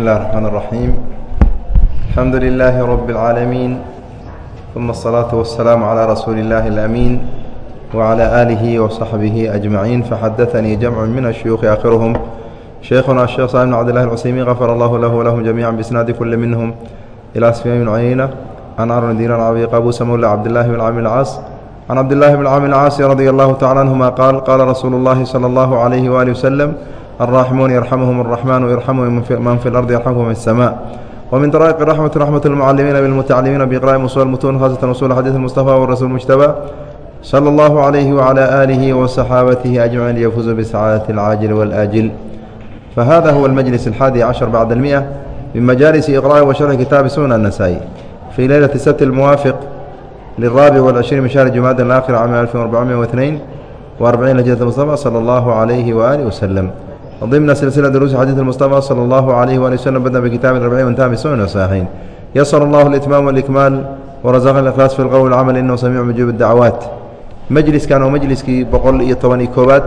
بسم الله الرحمن الرحيم الحمد لله رب العالمين ثم الصلاة والسلام على رسول الله الأمين وعلى آله وصحبه أجمعين فحدثني جمع من الشيوخ آخرهم شيخنا الشيخ صالح بن عبد الله العسيمي غفر الله له ولهم جميعا بإسناد كل منهم إلى سفيان بن عيينة عن عمرو بن دينار عن أبي قابوس مولى عبد الله بن عامر العاص عن عبد الله بن عامر العاص رضي الله تعالى عنهما قال قال رسول الله صلى الله عليه وآله وسلم الراحمون يرحمهم الرحمن ويرحم من في الأرض يرحمهم في السماء ومن طرائق الرحمة رحمة المعلمين بالمتعلمين بإقراء أصول المتون خاصة أصول حديث المصطفى والرسول المجتبى صلى الله عليه وعلى آله وصحابته أجمعين ليفوزوا بسعادة العاجل والآجل فهذا هو المجلس الحادي عشر بعد المئة من مجالس إقراء وشرح كتاب سنن النسائي في ليلة السبت الموافق للرابع والعشرين من شهر جماد الآخر عام 1442 وأربعين هجرة المصطفى صلى الله عليه وآله وسلم ضمن سلسلة دروس حديث المصطفى صلى الله عليه وآله وسلم بدأ بكتاب الربعين وانتهى بسنن الصحيحين يسر الله الإتمام والإكمال ورزقنا الإخلاص في القول والعمل إنه سميع مجيب الدعوات مجلس كان ومجلسكii boqol iyo toban iyo koobaad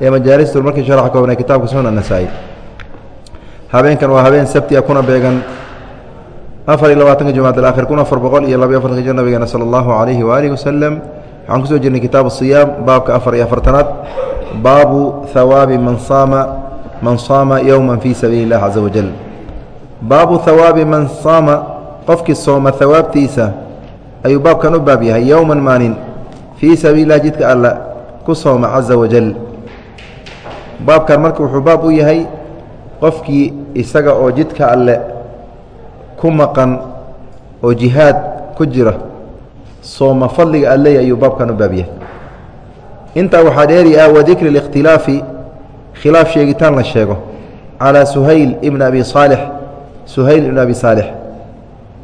ee majaalistu markii sharaxa koobnay kitaabka sunan النasaa'i habeenkan waa habeen sabti a kuna beegan afar iyo labaatanka jumacad alaakhir kun afar boqol iyo labaiyo afartanka jir nabigeena salى allahu عalayhi waaalih wasalam waxaan kusoo jirnay kitaabu الصiyaam baabka afar iyo afartanaad baabu hawaabi man saama yowma fii sabiili اllah caza wajal baabu hawaabi man saama qofkii sooma hawaabtiisa ayuu baabkan u baab yahay yowman maalin fii sabiili lah jidka alla ku sooma caza wajal baabkan marka wuxuu baab u yahay qofkii isaga oo jidka alle ku maqan oo jihaad ku jira sooma fadliga alley ayuu baabkan u baab yahay. Intaa waxaa dheeri ah wadikri اlikhtilaafi khilaaf sheegitaan la sheego calaa suhayl ibn abi saalix suhayl ibn abi saalix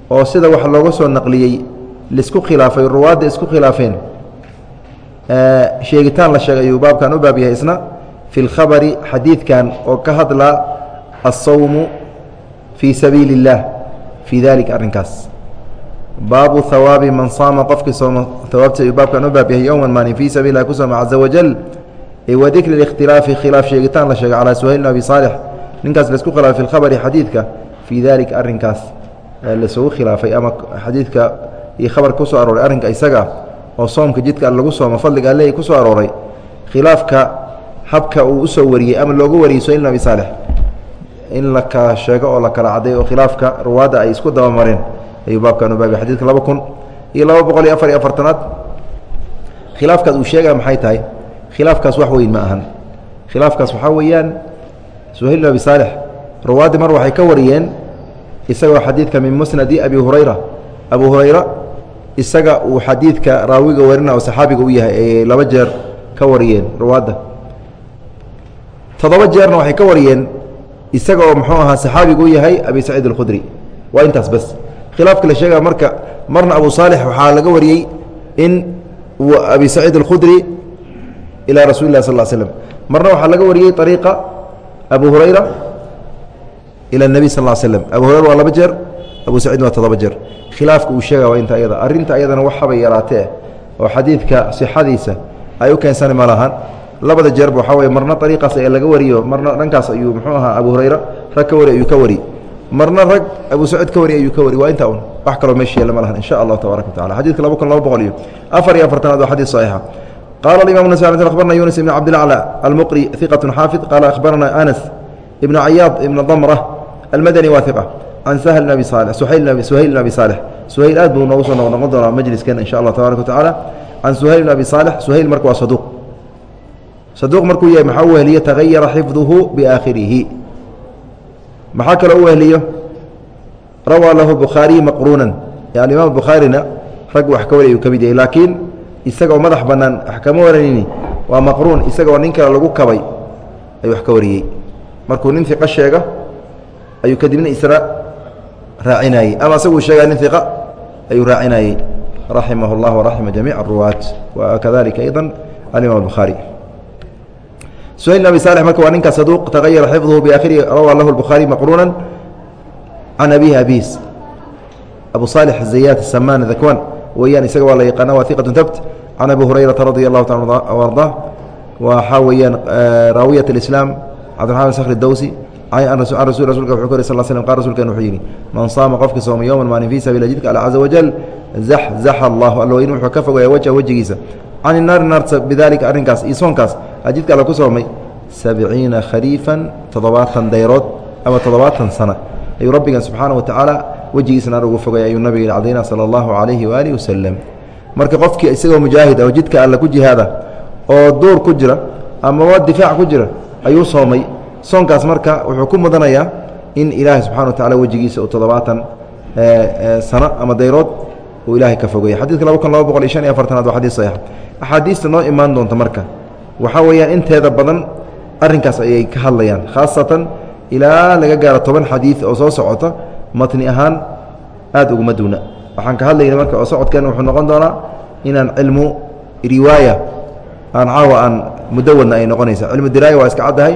oo sida wax looga soo naqliyey la isku khilaafay ruwaadda isku khilaafeen sheegitaan la sheegay ayuu baabkan u baab yahay isna fi lkhabari xadiidkan oo ka hadlaa asawmu fii sabiili اllaah fii dalika arrinkaas. Baabu hawaabi man saama qofkii sooma hawaabti ayuu baabkan u baab yahay yowma maalin fii sabiili lah ku sooma caza wajal wadikri اkhtilaafi khilaaf sheegitaan la sheegay calaa suhayl abi saalix. Ninkaas la isku khilaafay fi lkhabari xadiidka. Fii dalika arrinkaas lasugu khilaafay ama xadiidka iyo khabar ku arooray arrinka isaga oo soomka jidka lagu sooma fadliga alle ku arooray khilaafka habka uu u soo wariyey ama looga wariyey suhayl abi saalix. In la kala sheego oo la kala cadday oo khilaafka ruwaadda ay isku dabamareen ayuu baabkan u baabay xadidka laba kun iyo laba boqol iyo afar iyo afartanaad. Khilaafkaas uu sheegaya maxay tahay khilaafkaas wax weyn ma ahan. Khilaafkaas waxaa weeyaan suhayl bn abi saalix ruwaaddi mar waxay ka wariyeen isagoo xadiidka min musnadi abi hurayra. Abu hurayra isaga uu xadiidka raawiga warina oo saxaabiga u yahay ay laba jeer ka wariyeen ruwaadda. Toddoba jeerna waxay ka wariyeen isaga oo muxuu ahaa saxaabigu u yahay abi saciid alkhudri. Waa intaas bas. Khilaafka la sheegaya marka marna abu saalix waxaa laga wariyey in abi saciid alkhudri ilaa rasuli lah sal slm marna waxaa laga wariyey ariiqa abu hurayra ila اnebi sal slm abu hurayra waa laba jeer abu saciidna waa todoba jeer. Khilaafka uu sheegaya waa inta ayada. Arrinta ayadana wax habay yaraatee oo xadiidka sixadiisa ay u keensani ma lahan labada jeerba waxaa weye marna ariiqaas ee laga wariyo marna dhankaas ayuu muxuu ahaa abu hurayra rag ka wari ayuu ka wari. Marna rag abu sacuud ka wari ayuu ka wari. Waa intaa un wax kaloo meesha yeela ma lahan in sha tabaaraka wa tacala xadidka laba kun laba boqol iyo afar iyo afartanaad waa xadiid saxiixa qala alimam nas akhbarna yunis ibn cabdilaclى almuqri iqat xaafid qala akhbarana anas ibn cayaad ibn damra almadani waa iqa can sahl abi suhayl bn abi saalix suhayl aad buu noogu soo noqnoqon doonaa majliskan in sha allah tabaaraka wa tacaala can suhayl bn abi saalix suhayl marka waa saduuq saduuq markuu yahay maxaa u wehliyo tagayara xifduhu biaakhirihi maxaa kaloo u wehliyo rawaa lahu bukhaariyi maqruunan yani imaam bukhaarina rag wax ka wari ayuu ka mid yahay laakiin isagaoo madax bannaan wax kama waranini waa maqruun isagaoo nin kale lagu kabay ayuu wax ka wariyey markuu nin iqa sheega ayuu kadibna isra raacinayey ama asaguu sheegaa nin iqa ayuu raacinayey raximah اllah waraxima jamiic aruwaat wa kadalika ayضa alimam الbukhaari suhayl bn abi salix marka waa ninka saduuq tagayara xifduhu biaakhirihi rawaa lahu الbukhaari maqruuna can abihi abis abu salix zayaat samaan dakwan weeyaan isaga waa la yaqaana waa iqatu tabt can abi hurayrata radi allahu taala arda waxaa weeyaan raawiyat اlislaam cabdiraxman skri dawsi rasul rasulka wuxuu ka wari sal slm qal rsulkan wuxuu yidhi man saama qofki sooma yowman maalin fii sabiila jidka alla caza wajal zaxzaxa allahu alla weyn wuxuu ka fogeeya wajha wejigiisa. Can inaari naarta bidalika arrinkaas iyo soonkaas jidka alla ku soomay sabciina khariifan toddobaatan dayrood ama toddobaatan sana. Ayuu rabbigan subxaana wa tacaala wejigiisa naar ugu fogay ayuu nabiga cadayna sala allahu calayhi waaalih wasalam marka qofkii isagoo mujaahid oo jidka alla ku jihaada oo duur ku jira amaba difaac ku jira ayuu soomay. Soonkaas marka wuxuu ku mudanayaa in ilaahay subxana wa tacala wejigiisa uu toddobaatan sano ama dayrood uu ilaahay ka fogeeyey xadidka laba kun laba boqol iyo shan iyo afartanaad waa xadis saxiix. Axaadiista noo imaan doonta marka waxaa weeyaan inteeda badan arrinkaas ayay ka hadlayaan khaasatan ilaa laga gaaro toban xadiid oo soo socota matni ahaan aad uguma duuna. Waxaan ka hadlayna marka oo socodkeenna wuxuu noqon doonaa inaan cilmu riwaaya aan caawa aan mudawadna ay noqonaysa cilmu diraaya waa iska caddahay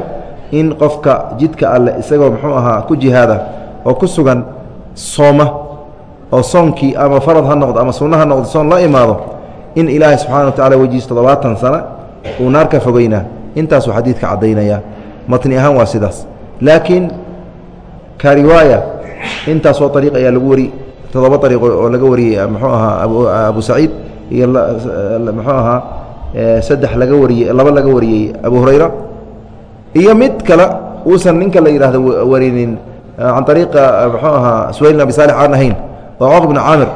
in qofka jidka alle isagoo muxuu ahaa ku jihaada oo ku sugan sooma oo soonkii ama farad ha noqdo ama sunno ha noqdo soon la imaado in ilaahay subxana wa tacala wejiis toddobaatan sana uu naar ka fogeynaa. Intaasuu xadiidka caddaynaya matni ahaan waa sidaas. Laakiin ka riwaaya intaasoo ariiq ayaa lagu wari toddoba ariiq oo laga wariyey muxuu ahaa abu saciid iyo muxuu ahaa saddex laga wariyey laba laga wariyey abu hurayra. Iyo mid kale uusan ninka la yidhaahdo warinin can ariiqa muxuu ahaa suhayl abi saalix aan ahayn oo cooq bn caamir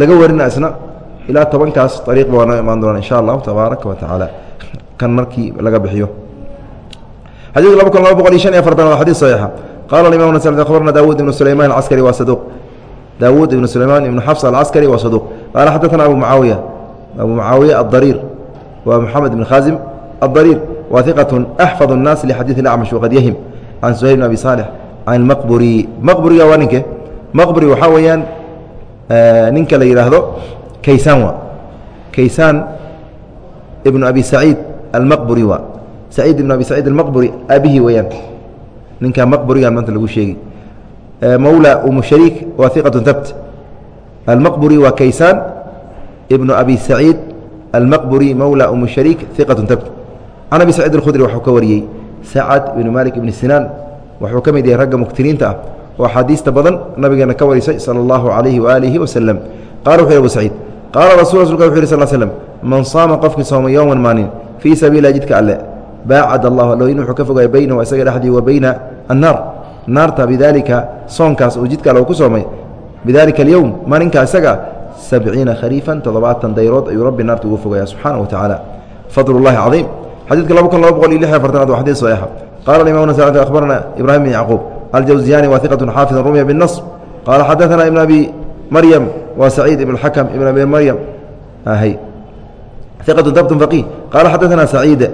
laga warina isna ilaa tobankaas ariiq ba waa noo imaan doonaa insha allahu tabaaraka wa tacaala kan markii laga bixiyo. Xadidka laba kun laba boqol iyo shan iyo afartan waa xadid saxiixa qala imam abarna daawud ibnu sulayman askari waa saduq daawuud ibnu sulayman ibnu xafs alcaskari waa saduq qaala xadaana abu mucaawiya abu mucaawiya adariir waa muxamed ibn khaasim adariir wa iqatu axfad الnaas lxadiid acmash waqad yahim can suhayl bn abi saalix can maqburi maqburiga waa ninke maqburi waxaa weeyaan ninka la yidhaahdo kaysaan waa kaysaan ibnu abi saciid almaqburi waa saciid ibnu abi saciid almaqburi aabihii weeyaan ninkaa maqburigan maanta lagu sheegi. Mawla umu shariik waa iqatu habt almaqburi waa kaysaan ibnu abi saciid. Almaqburi mawla umu shariik iqatu habt can abi saciid alkhudri waxuu ka wariyey sacad ibnu malik ibni sinaan. Wuxuu ka mid yahay ragga muktiriinta ah oo axaadiista badan nabigeena ka warisay sala allahu calayhi waaalihi wasalam qala wuxu yhi abu saciid qaala rasul rasulka wuxu yhi sal slm man saama qofkii sooma yowman maalin fii sabiila jidka alle baacad allah alloin wuxuu ka fogaya baynahu isaga dhexdii wa bayna annaar naarta bidaalika soonkaas uu jidka logu soomay bidaalika alyowm maalinka isagaa sabciina khariifan toddobaatan dayrood ayuu rabbi naarta ugu fogaya subxaana wa tacaala fadlullahi cadiim xadiidka laba kun laba boqol iyo lix afartanaad waa xadiid saxiixa qaala imam nasacid akhbarana ibraahim bn yacquub aljawsiyani waa iqatun xaafidun rumya binasr qaala xadaana ibn abi maryam waa saciid ibn xakam ibn abi maryam iqatun dabtun faqiih qaala xadaana saciide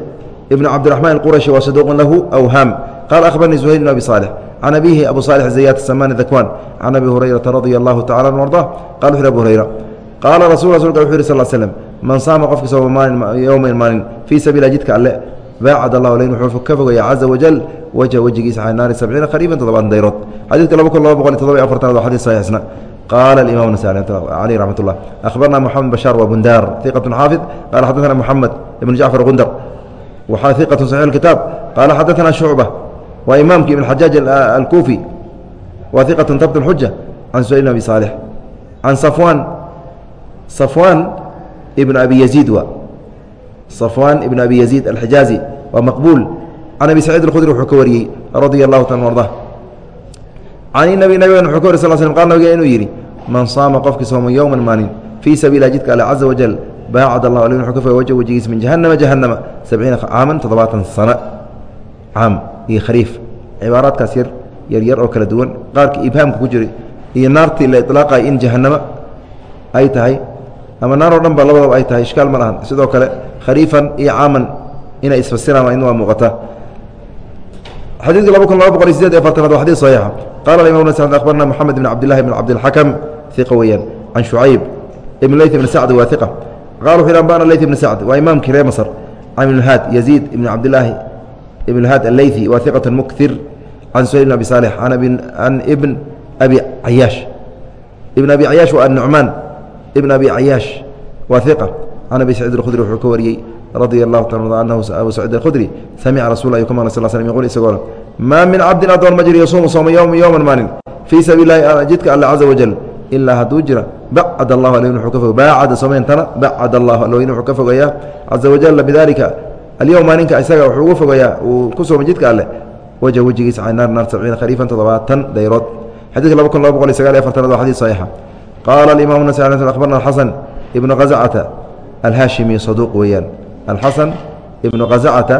ibn cabdiرaحman اquraشhi wa saduq lahu awhaam qala akhbarnii zuhayr bn abi صالح can abihi abu صالح zayat samani dakwan can abi hurayrata radia اllahu tacala an arضah qala wuxu abu hurayra qaala rasul rasulka wuxu yhi sal slm man saama qofki sooma maalin yowman maalin fii sabiila jidka alle baacad allah layn wuxuu ka fogaya caza wajal wajha wejigiisa can naari sabciina khariifan toddobaatan dayrood xadiidka laba kun laba boqol iyo todoba iyo afartanaad waa xadis saxiixsna qaala alimam nasai caleyh raxmat ullah akhbarna moxamed bashaar waa bundaar iqatu xaafid qala xadaثana moxamed ibn jacfar gundar waxaa iqatu saxiix kitaab qaala xadaثana shucba waa imaamki ibn xajaaj alkuufi waa iqatu tabt xuja can suhayl bn abi saalix can safwaan safwaan ibn abi yaziid waa safwaan ibn abi yaziid alxijaazi waa maqbuul can abi saciid alkhudri wuxuu ka wariyey radia allahu taala arda can nabi nabigan wuxuu ka wary sal slm qal nabiga inuu yidhi man saama qofkii sooma yowman maalin fii sabiila jidka alle caza wajal baacad allah alin wuxuu ka fogay wajha wejigiisa min jahannama jahannama sabciina caaman toddobaatan sano caam iyo khariif cibaaraadkaas yar yar yar oo kala duwan qaarka ibhaamka ku jiray iyo naartii la ilaaqay in jahannamo ay tahay ama naar oo dhan ba labadaba ay tahay ishkaal ma lahan sidoo kale khariifan iyo caaman inay isfasiraan in waa muuqata xadiidka laba kun laba boqol iyo sideed iyo afartanaad waa xadid saxiixa qala imam s akhbarna moxamed bn cabdillahi bn cabdilxakam iqa weeyaan can shucayb ibn leyt ibn sacd waa iqa yhi ambana leyt ibn sacd waa imaamkii reer masr can ibn yaziid ibn cabdillaahi ibn haad alleythi waa iqat muktir can suhayl bn abi saalix can ibn abi cayaash ibn abi cayaash waa annucmaan ibn abi cayaash waa iqa can abi saciid alkhudri wuxuu ka wariyey radia allahu taala anahu abu saciid alkhudri samica rasul ayuu ka maqlay sal slm yqul isagoo maa min cabdin adoon ma jiro yasuumu sooma yowman maalin fii sabiil jidka alle caza wajal ilaa hadduu jira bacad allahu aln wuuu ka fog baacada somayntana bacad allahu alweyn wuxuu ka fogayaa caza wajala bidalika alyowm maalinka isaga wuxuu uga fogayaa uu ku soomay jidka alleh wajh wejigiisa canaar naar sabciina khariifan toddobaatan dayrood. Xadidka laba kun laba boqol iyo sagaal iyo afartanaad waa xadis saxiixa. Qaala alimamu nas abarna alxasan ibnu khazacata alhaashimi saduuq weeyaan. Alxasan ibnu khazacata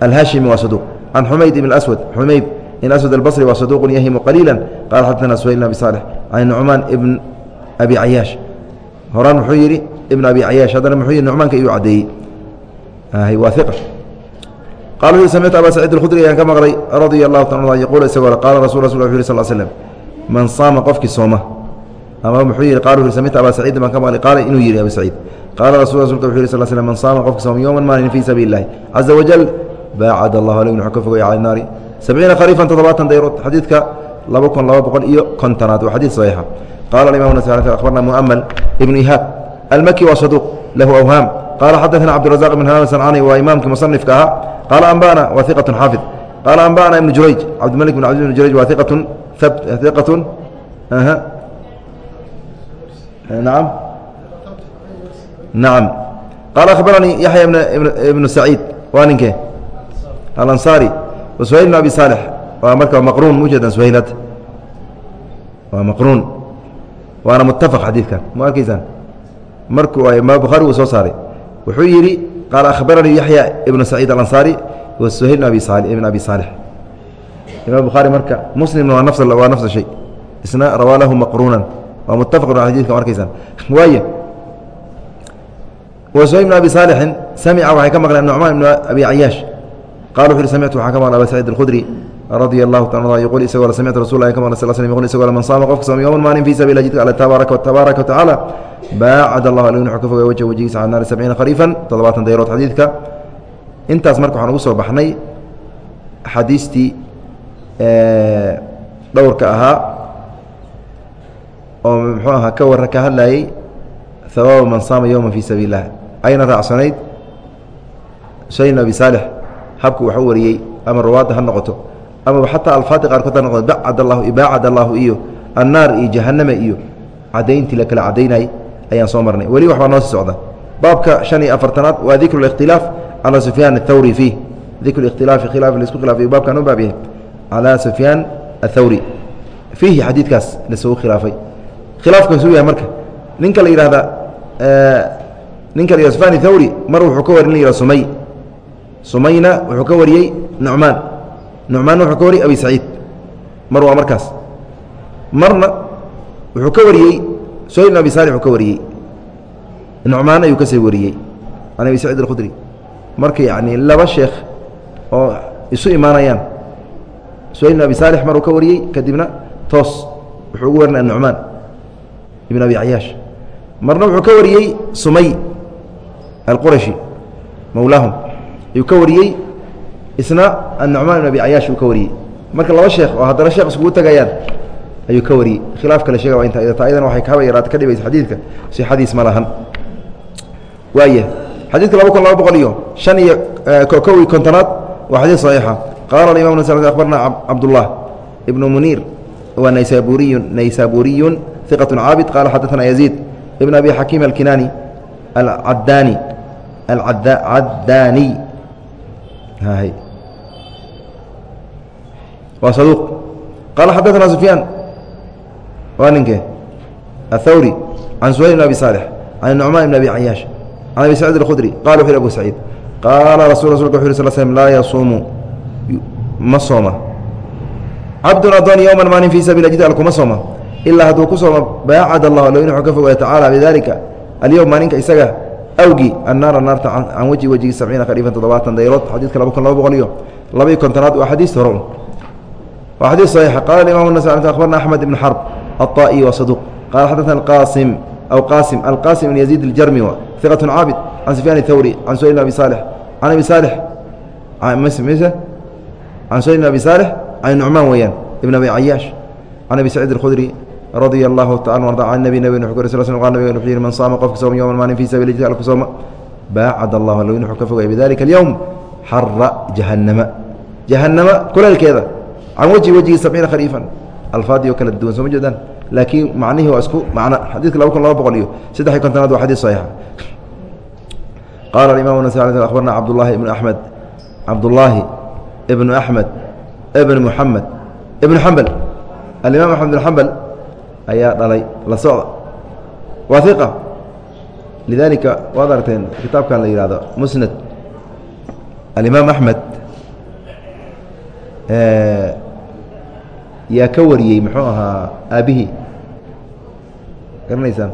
alhaashimi waa saduuq. Can xumayd ibn aswad xumayd in aswad albصri waa saduuqun yahimu qaliila qala xadana suhayl abi saalix can nucmaan ibn abi cayaash horaan muxuu yidhi ibn abi cayaash haddana muxuu yidhi nucmaanka iyuu caddeeyey waa iqa qala wuxu samictu aba saciid alkhudri ayaan ka maqlay radia allahu taala yaquul isagoo qaala rasul rasul wuxu yhi sal slm man saama qofkii sooma ama muxuu yihi qala wuxu samictu aba saciidin baan ka maqlay qaala inuu yidhi abu saciid qaala rasul rasulka wuxu yhi sal slm man saama qofkii sooma yowman maalin fii sabiili illahi caza wajal baacad allahu aleyh wuxuu ka fogaya cala naari sabciina khariifan toddobaatan dayrood xadiidka laba kun laba boqol iyo kontonaad waa xadiid saxiixa qala imam nas abarna muamal ibnu ihaab almaki waa saduuq lahu awhaam qala xadaثna cabdirazaq ibn hamaam sancani waa imaamkii musanifka ahaa qaala ambana wa iqaة xaafid qaala ambana ibnu jurayj cabdimalik bn cabdi bn jurayj waa iqatun iqatun naam nacam qaala akhbaranii yaxya ibnu saciid waa ninkee alansaari wasuhayl bn abi saalix waa marka maqruun mujeedan suhaylad waa maqruun waana mutafaq xadiidkan ma arkaysaan markuu imaam bukhaari uu soo saaray wuxuu yidhi qaala akhbaranii yaxya ibnu saciid alansaari wa suhayl ibn abi saalix imam bukhaari marka muslimna waa nafs waa nafsa shay isna rawaa lahu maqruunan waa mutafaqun ala xadidka ma arkaysaan waaya wa suhayl ibn abi saalixin samica waxay ka maqleen nucmaan ibnu abi cayaash samictu waxaan ka maqla aba saciid abi saalix habku wax u wariyey ama rawaadda ha noqoto amaba xataa alfaadi qaarkood ha noqoto bacad allahu ibaacad allahu iyo annaar iyo jahanama iyo caddayntii la kala caddaynay ayaan soo marnay weli waxbaa noo sii socda baabka شhan iyo afartanaad waa dikru ااkhtilaaف calى sufyaan الthawri fiih dikru اkhtilaafi khilaaf laisku khilafay baabkan u baab yahay calى sufyaan الthawri fiihi xadiidkaas lasugu khilaafay khilaafkaas uu yahay marka ninka la yihahda ninka la yihah sufyaan الthawri mar wuxuu ka warin la yihah sumay sumayna wuxuu ka wariyey nucmaan. Nucmaanna wuxuu ka wariyey abi saciid. Mar waa markaas. Marna wuxuu ka wariyey suhayl bn abi saalix uu ka wariyey. Nucmaan ayuu ka sii wariyey. Can abi saciid alkhudri. Marka yacni laba sheekh oo isu imaanayaan suhayl bn abi saalix maruu ka wariyey kadibna toos wuxuu ugu warinaya nucmaan ibn abi cayaash. Marna wuxuu ka wariyey sumay alqurashi mowlaahum ayuu ka wariyey isna annucmaan ibn abi cayaash uu ka wariyey. Marka laba sheekh oo haddana sheekh iskugu tegayaan ayuu ka wariyey. Khilaaf kale sheega inta ayadana waxay haba yaraata ka dhibaysa xadiidka. Sixadiis ma lahan. Waaya xadiidka laba kun laba boqol iyo shan iyo kow iyo kontonaad waa xadiid saxiixa. Qaala aimam akhbarna cabdullah ibnu muniir waa naysaaburiyun naysaaburiyun iqat caabid qaala xadaثna yaziid ibn abi xakiim alkinaani alcadaani alcadaani waa saduuq qaala xadaثna sufyaan waa ninkee aلthawri can suhayl bn abi saalix can nucmaan ibn abi cayaash can abi saciid اkhudri qala wuxu yhi abu saciid qaala rasul rasulka wuxu yh sl slm laa yasuumu ma sooma cabdun adoon yowman maalin fii sabiil jid al kuma sooma ilaa hadduu ku sooma baacad allah allo in wuxuu ka fogaya tacaala bidalika alyowm maalinka isaga awgi annaara naarta can wejhi wejigi sabciina khariifan toddobaatan dayrood xadiidka laba kun laba boqol iyo laba iyo kontonaad waa xadiista hore un waa xadiis saxiixa qala imam nas akhbarna axmed ibn xarb الطائي وصدوق قال حدثنا القاسم أو قاسم القاسم بن يزيد الجرمي ثقة عابد عن سفيان الثوري عن سهيل بن أبي صالح عن أبي صالح عن مسلم عن سهيل بن أبي صالح عن النعمان ويان ابن أبي عياش radia allahu taa an arda can nebi nabig nux sl qal nabig wuxuu yihi man saama qofka soom yowman maalin fii sabili jidal ku sooma baacad allah alla wuxuu ka fogaya bidalika alyowm xara jahannama. Jahannama kuleelkeeda can wajhi wajhi sabciina khariifan alfaadiyo kala duwan sooma jeedaan? Laakiin macnihii waa isku macno xadiidka laba kun laba boqol iyo saddexiy kontonaad waa xadiis saxiixa. Qaala alimaam nasaai akhbarna cabdullaahi ibnu axmed cabdullaahi ibnu axmed ibn muxamed ibnu xambal alimaam axmed ibn xambal ayaa dhalay la socda. Waa iqa lidalika waad aragteen kitaabkan la yihahdo musnad. Alimaam axmed yaa ka wariyey muxuu ahaa aabihii garanaysaan.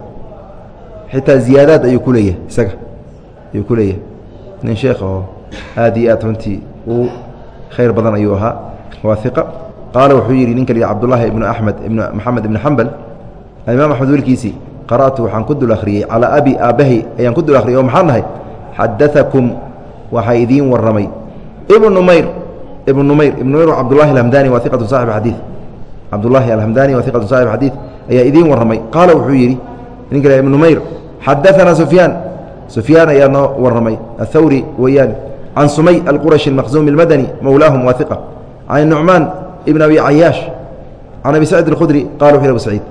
Xitaa ziyaadaad ayuu ku isaga ayuu ku nin sheekh oo aad iyo aad runtii uu khayr badan ayuu ahaa. Waa iqa qaala wuxuu yidhi ninka la cabdullaahi ibnu axmed ibn maxamed ibni xambal alimaam axmed wiilkiisii qara'tu waxaan ku dul akhriyey calaa abi aabbahay ayaan ku dul akhriyey oo maxaan dhahay xadaakum waxaa idiin warramay. Ibnu numayr ibnu numayr ibnu numayr cabdullahi alhamdani waa iqatu saaxib xadiid cabdullaahi alhamdani waa iqatu saaxib xadiid ayaa idiin warramay. Qaala wuxuu yidhi ninka ibnu numayr xadaanaa sufyaan. Sufyaan ayaa noo warramay. Athawri weeyaan can sumay alqurashi almaqzuumi almadani mowlaahum waa iqa can nucmaan ibn abi cayaash can abi sacid alkhudri qala wuxu yh abu saciid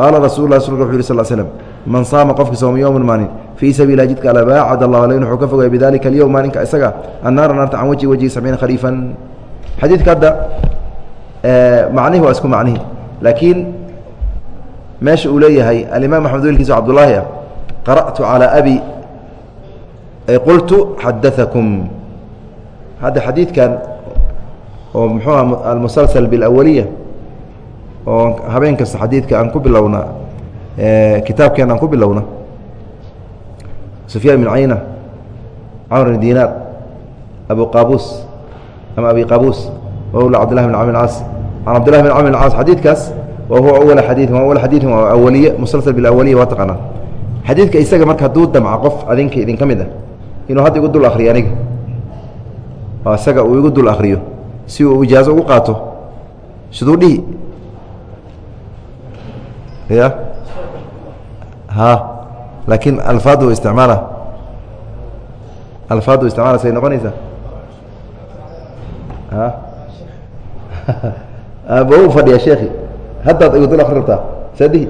qaala rasul lah rasulka wuxu yh sl slm man saama qofki sooma yowman maalin fii sabiilah jidka alla baacad allah alyn wuxuu ka fogaya bidalika alyowm maalinka isaga annaara naarta can wajhi wajhi sabciina khariifan xadiidka hadda macnihi waa isku macnihi laakiin meesha uu leeyahay alimaam axmed wiilkiisa cabdullaahi ah qara'tu calaa abi qultu xadaakum hadda xadiidkan oo muxuu aha almusalsal bilawaliya oo habeen kasta xadiidka aan ku bilowna kitaabkeen aan ku bilowna sufyaan bin cayna camr bn dinaar abu qaabus ama abi qaabus mawla cabdillahi bin camr caas can cabdillahi bin camr caas xadiidkaas wa huwa awala xadiiin wa awal xadiiin waa awaliye musalsal bilawaliya waa taqaanaa. Xadiidka isaga marka hadduu damca qof adinka idinka mid ah inuu hadda igu dul akriyo aniga. Oo isaga uu igu dul akriyo si uu ijaazo ugu qaato siduu dhihi ya? Ha? Laakiin alfaadu isticmaala alfaadu isticmaala say noqonaysaa a ba u fadhiya sheekhi haddaad igu dul akri rabtaa saa dihi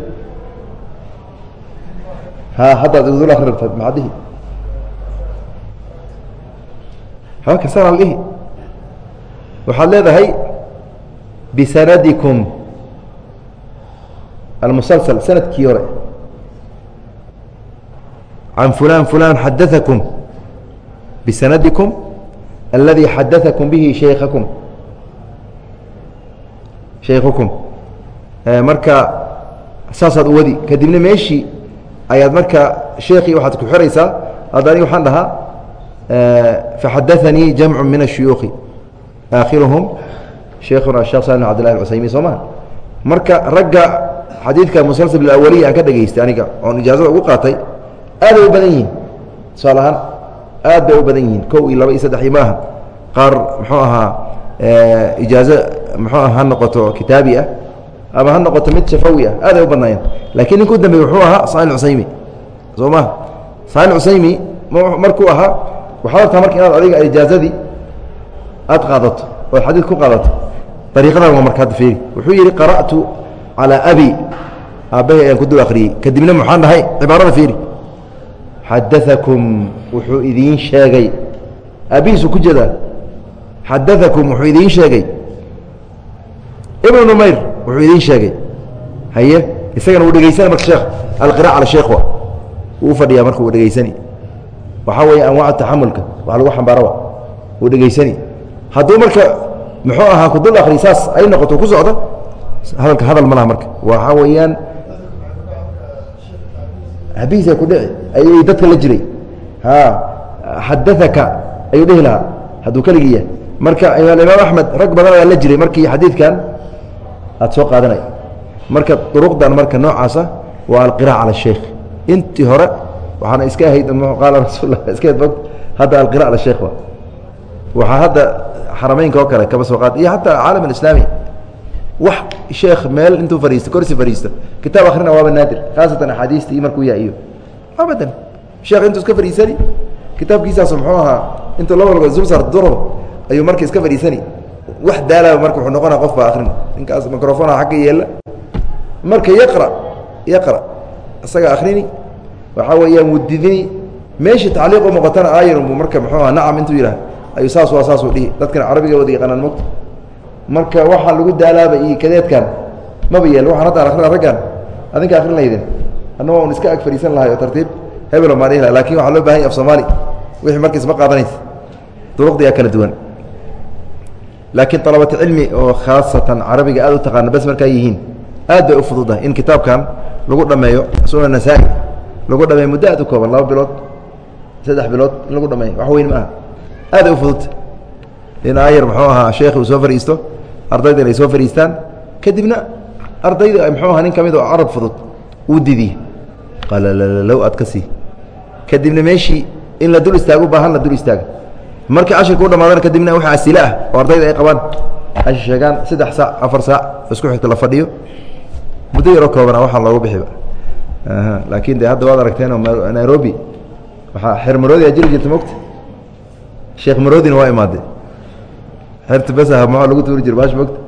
ha haddaad igu dul akri rabtaa maxaa dihi hakasaal dhihi. Waxaad leedahay bisanadikum almusalsal sannadkii hore can fulan fulan xadaakum bisanadikum aladi xadaakum bihi shaykhakum shaykhukum marka saasaad u wadi kadibna meeshii ayaad marka sheekii waxaad ku xiraysaa hadda anig waxaan dhahaa faxadaanii jamcu min الshuyuuki aakhiruhum sheikhuna sheekh sal abd lah cusaymi soo maa marka ragga xadiidka musalsal awaliya aan ka dhegaystay aniga oon ijaazada ugu qaatay aad bay u badan yihiin. Tusaale ahaan aad bay u badan yihiin kow iyo laba iyo saddex iyo maaha qaar muxuu ahaa ijaazo muxuu aha ha noqoto kitaabi ah ama ha noqoto mid shafawi ah aad ay u badnaayeen. Lakiin ninka u dambeey wuxuu ahaa sail cusaymi. Soo ma sail cusaymi markuu ahaa waxaad artaa marka inaad adiga ijaazadii aad qaadato ood xadiid ku qaadato ariiqadan waa marka hadda fiiri wuxuu yidhi qara'tu calaa abi aabbahay ayaan ku dul akhriyey kadibna maxaan dhahay cibaarada fiiri xadaakum wuxuu idiin sheegay aabbihiisu ku jeedaa xadaakum wuxuu idiin sheegay ibnu numayr wuxuu idiin sheegay haye isagana wuu dhegeysana marka sheekh alqira cala sheekh wuu fadhiyaa marka uu dhegeysani waxaa weeye anwaac taxamulka wax lagu xambaaraba wuu dhegeysani hadduu marka muxuu ahaa kudul akri saas ay noqoto ku socdo hadalka hadal ma laha marka. Waxaa weeyaan habihiisa ku dhici ayay dadka la jiray. Ha xadaaka ayuu dhihi lahaa. Hadduu keligii yahay marka imaam axmed rag badan ayaa la jiray markii xadiidkan aad soo qaadanay. Marka duruqdan marka noocaasa waa alqira cala sheikh. Intii hore waxaana iska ahayd qaala rasuul iska ahayd hadda alqira cala sheikh wa waxaa hadda xarameynka oo kale kaba soo qaad iyo hataa caalam alislaami wax sheekh meel intuu fariisto korsi fariisto. Kitaab akhrina waaba naadir. Khaasatan axaadiistii markuu yaa iyo abadan. Sheekh intuu iska fariisani kitaabkiisaas muxuu ahaa intuu laba logood zulsar durab ayuu marka iska fadhiisani wax daalaaba marka wuxuu noqonaa qof baa akrin ninkaas microfonaha xagga yeela marka yaqra yaqra. Isaga akrini waxaa weeyaan wudidini meeshii tacliiq u muuqatana aayarunbu marka muxuu aha nacam intuu yidhaha ayuu saas waa saasuu dhihi. Dadkan carabiga wada yaqaanaan mogta marka waxaa lagu daalaaba iyo kadeedkan maba yeel waxaan hadda akrina raggan adinka akrin lahaydeen annagoo un iska ag fadhiisan lahay oo tartiib hebelo maan dhihi laha laakiin waxaa loo baahan yay af soomaali. Wixii marka isma qaadanaysa duruqdiyaa kala duwan. Laakiin alabati cilmi oo khaasatan carabiga aad u taqaana bes markaa yihiin aad bay u fududahay in kitaabkan lagu dhameeyo sunan nasaa-i. Lagu dhameeyo muddo aad u kooban laba bilood saddex bilood in lagu dhameeyo. Wax weyn ma aha aaday u fududta in ayar muxuu ahaa sheekhi uu soo fadhiisto ardaydan ay soo fadhiistaan kadibna ardayda muxuu ahaa nin ka mid oo carab fudud uu didiye qalalalow aad ka sii. Kadibna meeshii in la dul istaago u baahan la dul istaaga markii cashirka u dhamaadana kadibna wax asile ah oo ardayda ay qabaan. Ay sheegaan saddex saac afar saac isku xigto la fadhiyo. Muddo yaroo koobana waxaa loogu bixiba laakiin de hadda waad aragteen oo nairobi waxaa xeer maroodi a jiri jirta mogta sheekh maroodina waa imaadee xeerta besaha maxaa lagu tuuri jira bash mogta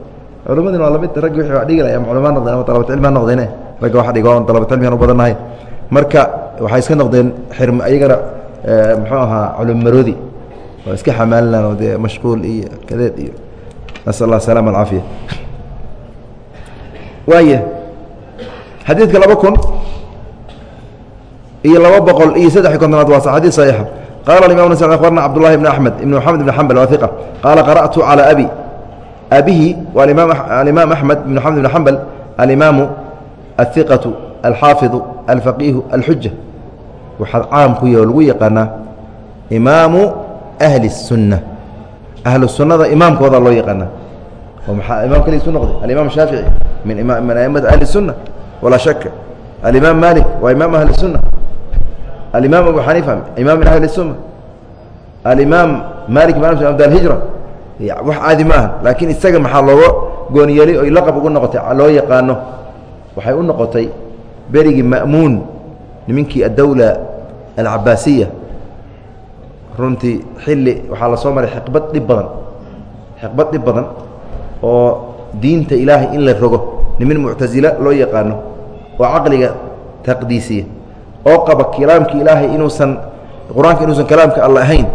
culamadina waa la mid raggi wixii wax dhigi laya ama culamaa noqdeen ama dalabat cilmi ha noqdeene ragga wax dhigo on dalabat cilmi aan u badannahay marka waxay iska noqdeen xer iyagana muxuu ahaa culum maroodi waa iska xamaalinaan oo dee mashquul iyo kadeed iyo nasal allah asalama alcaafiya waaya xadiidka laba kun iyo laba boqol iyo saddex kontonaad waa xadiid saxiixa qala imam ن abarna cabdالlahi بn أحmed ibn mxamed بn xambل wa iq qaala qarأtu calى abi abihi alimaam أحmed بn mxamed بn xambل alimaamu الثiqaةu alxaafiظu alfaqiihu alxuja waxaa caam ku yaho lagu yaqaanaa imaamu ahli الsunة ahlu sunada imaamkooda loo yaqaana imaam keligiisu noqday alimam shaafiعي min aimati ahli الsunة walaa shaka alimaam malik waa imaam ahli الsunة alimaam abu xaniifa imaam min ahli suma alimaam malik ibn anas wax caadi ma laakiin isaga maxaa looga goonyeelay oy laqab ugu noqotay loo yaqaano. Waxay u noqotay berigii ma'muun nimankii addawla alcabaasiya runtii xilli waxaa la maray xiqbad dhib badan xiqbad dhib badan oo diinta ilaahay in la rogo nimin muctasila loo yaqaano oo caqliga taqdiisiya oo qaba kalaamki ilaahay inuusan qur'aanka inuusan kalaamka alla ahayn